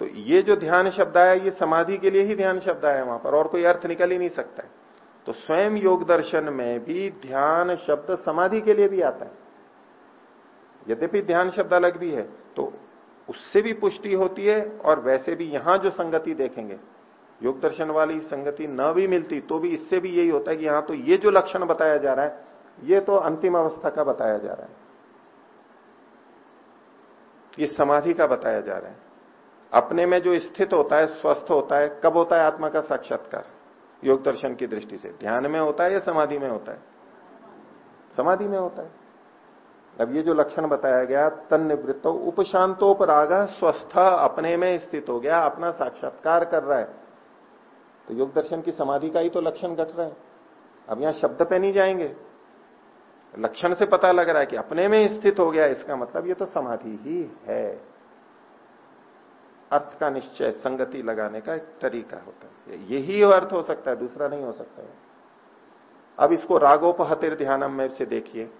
तो ये जो ध्यान शब्द आया, ये समाधि के लिए ही ध्यान शब्द आया वहाँ पर, और कोई अर्थ निकल ही नहीं सकता है। तो स्वयं योग दर्शन में भी ध्यान शब्द समाधि के लिए भी आता है। यद्यपि ध्यान शब्द अलग भी है तो उससे भी पुष्टि होती है, और वैसे भी यहाँ जो संगति देखेंगे, योग दर्शन वाली संगति न भी मिलती तो भी इससे भी यही होता है कि यहाँ तो ये जो लक्षण बताया जा रहा है, ये तो अंतिम अवस्था का बताया जा रहा है। ये समाधि का बताया जा रहा है। अपने में जो स्थित होता है, स्वस्थ होता है, कब होता है आत्मा का साक्षात्कार? योग दर्शन की दृष्टि से। ध्यान में होता है या समाधि में होता है? समाधि में होता है। अब ये जो लक्षण बताया गया तन निवृत्तो उपशांतोपराग, स्वस्थ, अपने में स्थित हो गया, अपना साक्षात्कार कर रहा है। तो योग दर्शन की समाधि का ही तो लक्षण घट रहा है। अब यहाँ शब्द पे नहीं जाएँगे। लक्षण से पता लग रहा है कि अपने में स्थित हो गया, इसका मतलब ये तो समाधि ही है। अर्थ का निश्चय, संगति लगाने का एक तरीका होता है। यही अर्थ हो सकता है, दूसरा नहीं हो सकता है। अब इसको रागोपहतिर ध्यानम में से देखिए।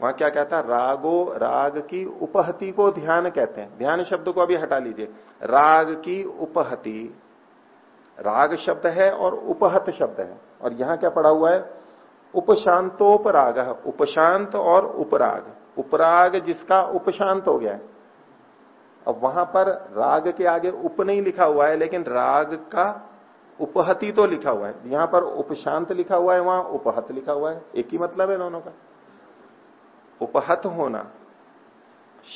वहाँ क्या कहता है? रागो, राग की उपहति को ध्यान कहते हैं। ध्यान शब्द को अभी हटा लीजिए। राग की उपहति। राग शब्द है और उपहत शब्द है। और यहाँ क्या पड़ा हुआ है? उपशांतोपराग, उपशांत और उपराग। उपराग जिसका उपशांत हो गया है। अब वहाँ पर राग के आगे उप नहीं लिखा हुआ है लेकिन राग का उपहति तो लिखा हुआ है। यहाँ पर उपशांत लिखा हुआ है वहाँ उपहत लिखा हुआ है। एक ही मतलब है दोनों का। उपहत होना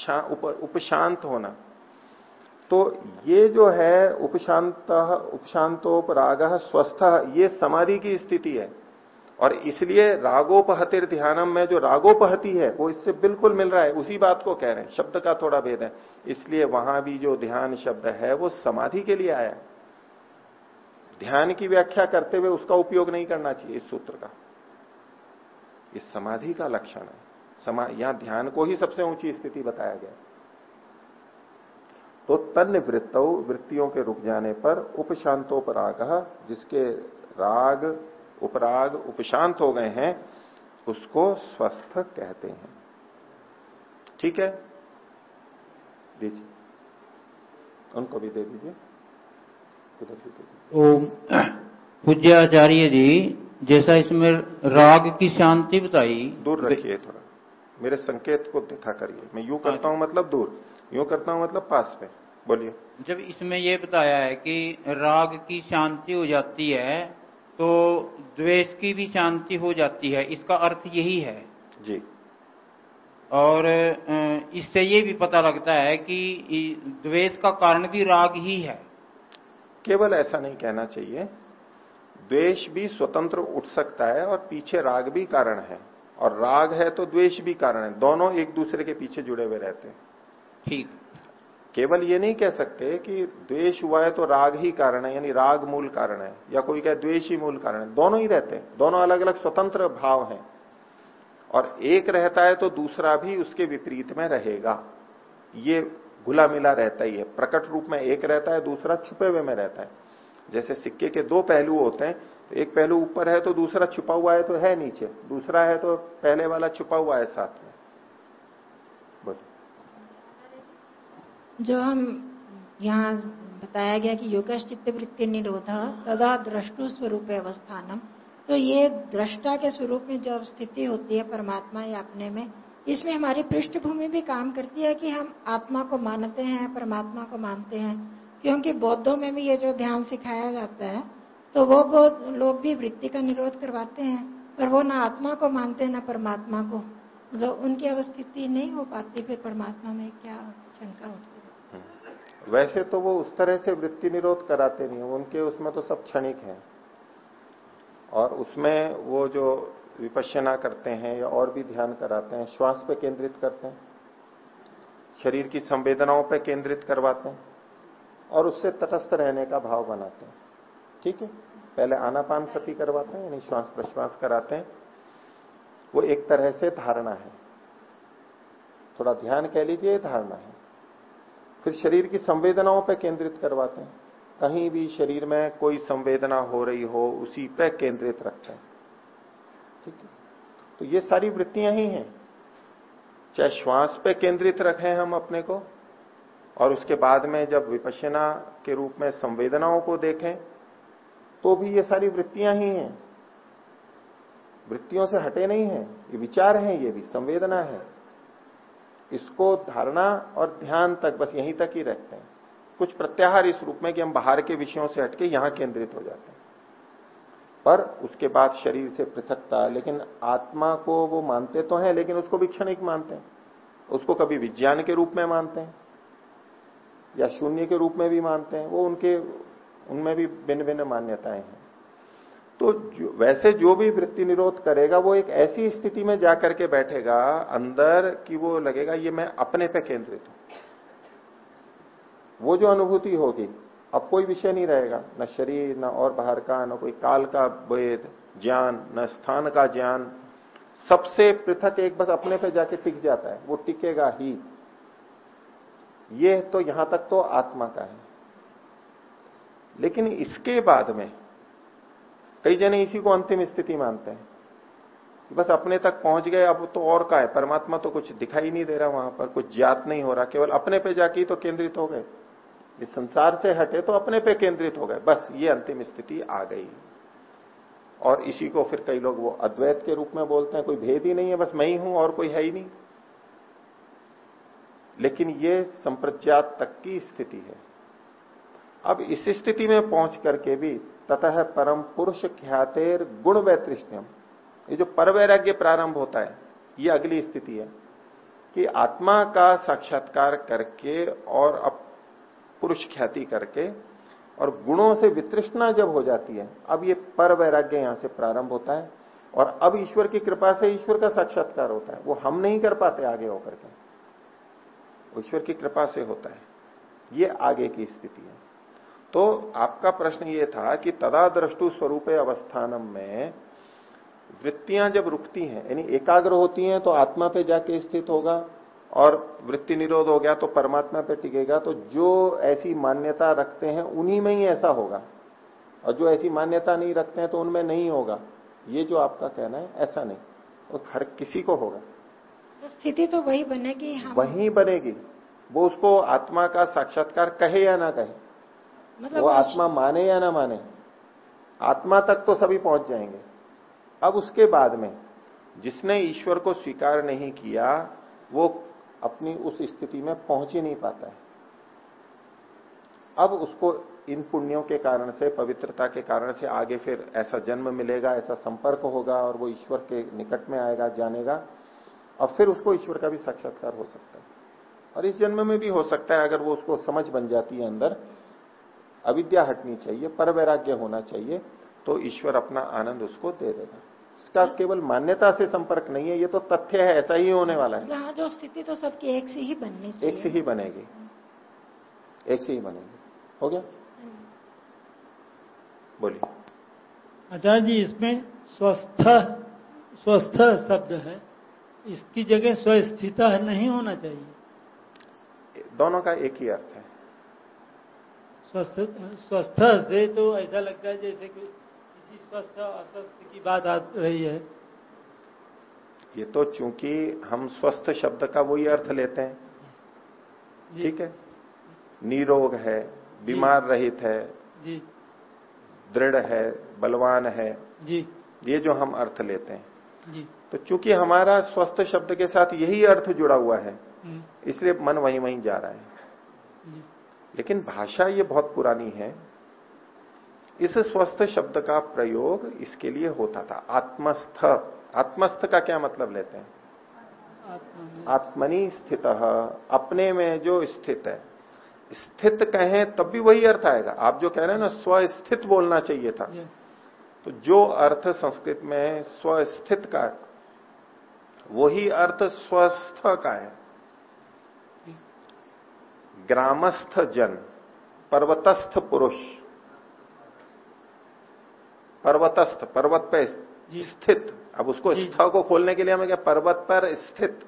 उप, उपशांत होना। तो ये जो है उपशांत उपशांतोपराग स्वस्थ ये समाधि की स्थिति है। और इसलिए रागोपहतिर ध्यानम में जो रागोपहति है, वो इससे बिल्कुल मिल रहा है। उसी बात को कह रहे हैं। शब्द का थोड़ा भेद है। इसलिए वहाँ भी जो ध्यान शब्द है, वो समाधि के लिए आया ध्यान की व्याख्या करते हुए उसका उपयोग नहीं करना चाहिए इस सूत्र का। इस समाधि का लक्षण है। समा, यहाँ ध्यान को ही सबसे ऊँची स्थिति बताया गया तो तन्य वृत्त वृत्तियों के रुक जाने पर उपशांतोपराग, जिसके राग उपराग उपशांत हो गए हैं उसको स्वस्थ कहते हैं। ठीक है? दीजिए। उनको भी दे दीजिए। दीजिए। पूज्य आचार्य जी जैसा इसमें राग की शांति बताई। दूर रखिए थोड़ा। मेरे संकेत को देखा करिए। मैं यूँ करता हूँ मतलब दूर। यूँ करता हूँ मतलब पास में। बोलिए। जब इसमें ये बताया है कि राग की शांति हो जाती है तो द्वेष की भी शांति हो जाती है। इसका अर्थ यही है। जी। और इससे ये भी पता लगता है कि द्वेष का कारण भी राग ही है। केवल ऐसा नहीं कहना चाहिए। द्वेष भी स्वतंत्र उठ सकता है और पीछे राग भी कारण है। और राग है तो द्वेष भी कारण है। दोनों एक दूसरे के पीछे जुड़े हुए रहते हैं। ठीक। केवल ये नहीं कह सकते कि द्वेष हुआ है तो राग ही कारण है, यानी राग मूल कारण है, या कोई कहे द्वेष ही मूल कारण है, दोनों ही रहते हैं, दोनों अलग अलग स्वतंत्र भाव हैं। और एक रहता है तो दूसरा भी उसके विपरीत में रहेगा। ये घुला मिला रहता ही है, प्रकट रूप में एक रहता है, दूसरा छुपे हुए में रहता है। जैसे सिक्के के दो पहलू होते हैं तो एक पहलू ऊपर है तो दूसरा छुपा हुआ है तो है नीचे, दूसरा है तो पहले वाला छुपा हुआ है साथ में जो हम यहाँ बताया गया कि योग चित्त वृत्ति निरोध तदा द्रष्टु स्वरूप अवस्थानम। तो ये दृष्टा के स्वरूप में जब स्थिति होती है परमात्मा या अपने में, इसमें हमारी पृष्ठभूमि भी काम करती है कि हम आत्मा को मानते हैं, परमात्मा को मानते हैं। क्योंकि बौद्धों में भी ये जो ध्यान सिखाया जाता है तो वो बौद्ध लोग भी वृत्ति का निरोध करवाते हैं, पर वो ना आत्मा को मानते हैं ना परमात्मा को। मतलब उनकी अवस्थिति नहीं हो पाती, फिर परमात्मा में क्या शंका होती वैसे तो वो उस तरह से वृत्ति निरोध कराते नहीं उनके उसमें तो सब क्षणिक है। और उसमें वो जो विपश्यना करते हैं या और भी ध्यान कराते हैं, श्वास पे केंद्रित करते हैं, शरीर की संवेदनाओं पे केंद्रित करवाते हैं और उससे तटस्थ रहने का भाव बनाते हैं। ठीक है? पहले आनापान सती करवाते हैं, यानी श्वास प्रश्वास कराते हैं। वो एक तरह से धारणा है। थोड़ा ध्यान कह लीजिए धारणा है। फिर शरीर की संवेदनाओं पर केंद्रित करवाते हैं। कहीं भी शरीर में कोई संवेदना हो रही हो, उसी पर केंद्रित रखते हैं। ठीक है? तो ये सारी वृत्तियाँ ही हैं। चाहे श्वास पे केंद्रित रखें हम अपने को, और उसके बाद में जब विपशना के रूप में संवेदनाओं को देखें तो भी ये सारी वृत्तियाँ ही हैं। वृत्तियों से हटे नहीं है। ये विचार हैं, ये भी संवेदना है। इसको धारणा और ध्यान तक, बस यहीं तक ही रखते हैं। कुछ प्रत्याहार इस रूप में कि हम बाहर के विषयों से हटके यहाँ केंद्रित हो जाते हैं। पर उसके बाद शरीर से पृथकता, लेकिन आत्मा को वो मानते तो हैं, लेकिन उसको भी क्षणिक मानते हैं। उसको कभी विज्ञान के रूप में मानते हैं, या शून्य के रूप में भी मानते हैं। वो उनके, उनमें भी भिन्न भिन्न मान्यताएँ हैं। तो जो, वैसे जो भी वृत्ति निरोध करेगा वो एक ऐसी स्थिति में जाकर के बैठेगा अंदर कि वो लगेगा ये मैं अपने पे केंद्रित हूँ। वो जो अनुभूति होगी अब कोई विषय नहीं रहेगा। न शरीर न और बाहर का न कोई काल का वेद ज्ञान न स्थान का ज्ञान। सबसे पृथक एक बस अपने पे जाके टिक जाता है। वो टिकेगा ही। ये तो यहाँ तक तो आत्मा का है। लेकिन इसके बाद में कई जने इसी को अंतिम स्थिति मानते हैं। बस अपने तक पहुँच गए, अब तो और का है? परमात्मा तो कुछ दिखाई नहीं दे रहा वहाँ पर, कुछ ज्ञात नहीं हो रहा, केवल अपने पे जाके तो केंद्रित हो गए। इस संसार से हटे तो अपने पे केंद्रित हो गए। बस ये अंतिम स्थिति आ गई। और इसी को फिर कई लोग वो अद्वैत के रूप में बोलते हैं, कोई भेद ही नहीं है, बस मैं ही हूँ और कोई है ही नहीं। लेकिन ये संप्रज्ञात तक की स्थिति है। अब इस स्थिति में पहुँच करके भी ततः परम पुरुष ख्यातेर गुण वैतृष्ण्यम। ये जो पर वैराग्य प्रारंभ होता है, ये अगली स्थिति है कि आत्मा का साक्षात्कार करके और अब पुरुष ख्याति करके और गुणों से वितृष्णा जब हो जाती है, अब ये पर वैराग्य यहाँ से प्रारंभ होता है और अब ईश्वर की कृपा से ईश्वर का साक्षात्कार होता है। वो हम नहीं कर पाते आगे होकर के। ईश्वर की कृपा से होता है। ये आगे की स्थिति है। तो आपका प्रश्न ये था कि तदा दृष्टु स्वरूप अवस्थानम में वृत्तियाँ जब रुकती हैं यानी एकाग्र होती हैं तो आत्मा पे जाके स्थित होगा और वृत्ति निरोध हो गया तो परमात्मा पे टिकेगा तो जो ऐसी मान्यता रखते हैं उन्हीं में ही ऐसा होगा। और जो ऐसी मान्यता नहीं रखते हैं तो उनमें नहीं होगा। ये जो आपका कहना है ऐसा नहीं। वो हर किसी को होगा। तो स्थिति तो वही बनेगी हम वही बनेगी। वो उसको आत्मा का साक्षात्कार कहे या ना कहे। मतलब वो आत्मा माने या ना माने आत्मा तक तो सभी पहुँच जाएँगे। अब उसके बाद में जिसने ईश्वर को स्वीकार नहीं किया वो अपनी उस स्थिति में पहुँच ही नहीं पाता है। अब उसको इन पुण्यों के कारण से पवित्रता के कारण से आगे फिर ऐसा जन्म मिलेगा ऐसा संपर्क होगा और वो ईश्वर के निकट में आएगा जानेगा और फिर उसको ईश्वर का भी साक्षात्कार हो सकता है। और इस जन्म में भी हो सकता है अगर वो उसको समझ बन जाती है अंदर अविद्या हटनी चाहिए पर वैराग्य होना चाहिए तो ईश्वर अपना आनंद उसको दे देगा। इसका केवल मान्यता से संपर्क नहीं है ये तो तथ्य है ऐसा ही होने वाला है। जहाँ जो स्थिति तो सबकी एक से ही बननी चाहिए। एक से ही बनेगी। एक से ही बनेगी। हो गया? बोलिए। आचार्य जी इसमें स्वस्थ स्वस्थ शब्द है। इसकी जगह स्वस्थित नहीं होना चाहिए। दोनों का एक ही अर्थ है। स्वस्थ स्वस्थ से तो ऐसा लगता है जैसे कि किसी स्वस्थ अस्वस्थ की बात आ रही है। ये तो चूँकि हम स्वस्थ शब्द का वही अर्थ लेते हैं। ठीक है? निरोग है बीमार रहित है जी। दृढ़ है बलवान है। जी। ये जो हम अर्थ लेते हैं। जी। तो चूँकि हमारा स्वस्थ शब्द के साथ यही अर्थ जुड़ा हुआ है हम्म, इसलिए मन वहीं वहीं जा रहा है। जी। लेकिन भाषा ये बहुत पुरानी है। इस स्वस्थ शब्द का प्रयोग इसके लिए होता था। आत्मस्थ। आत्मस्थ का क्या मतलब लेते हैं? आत्मनि। स्थित। अपने में जो स्थित है। स्थित कहें तब भी वही अर्थ आएगा। आप जो कह रहे हैं ना स्वस्थित बोलना चाहिए था। तो जो अर्थ संस्कृत में है स्वस्थित का वही अर्थ स्वस्थ का है। ग्रामस्थ जन पर्वतस्थ पुरुष। पर्वतस्थ पर्वत पे जी। स्थित। अब उसको स्थ को खोलने के लिए हमें क्या पर्वत पर स्थित?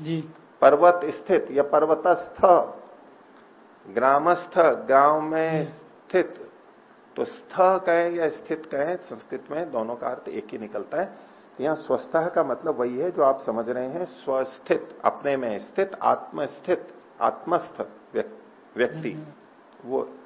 जी। पर्वत स्थित या पर्वतस्थ? ग्रामस्थ गाँव में स्थित। तो स्थ कहें या स्थित कहें संस्कृत में दोनों का अर्थ एक ही निकलता है। तो यहाँ स्वस्थ का मतलब वही है जो आप समझ रहे हैं स्वस्थित अपने में स्थित आत्मस्थित। आत्मस्थ व्यक- व्यक्ति वो तब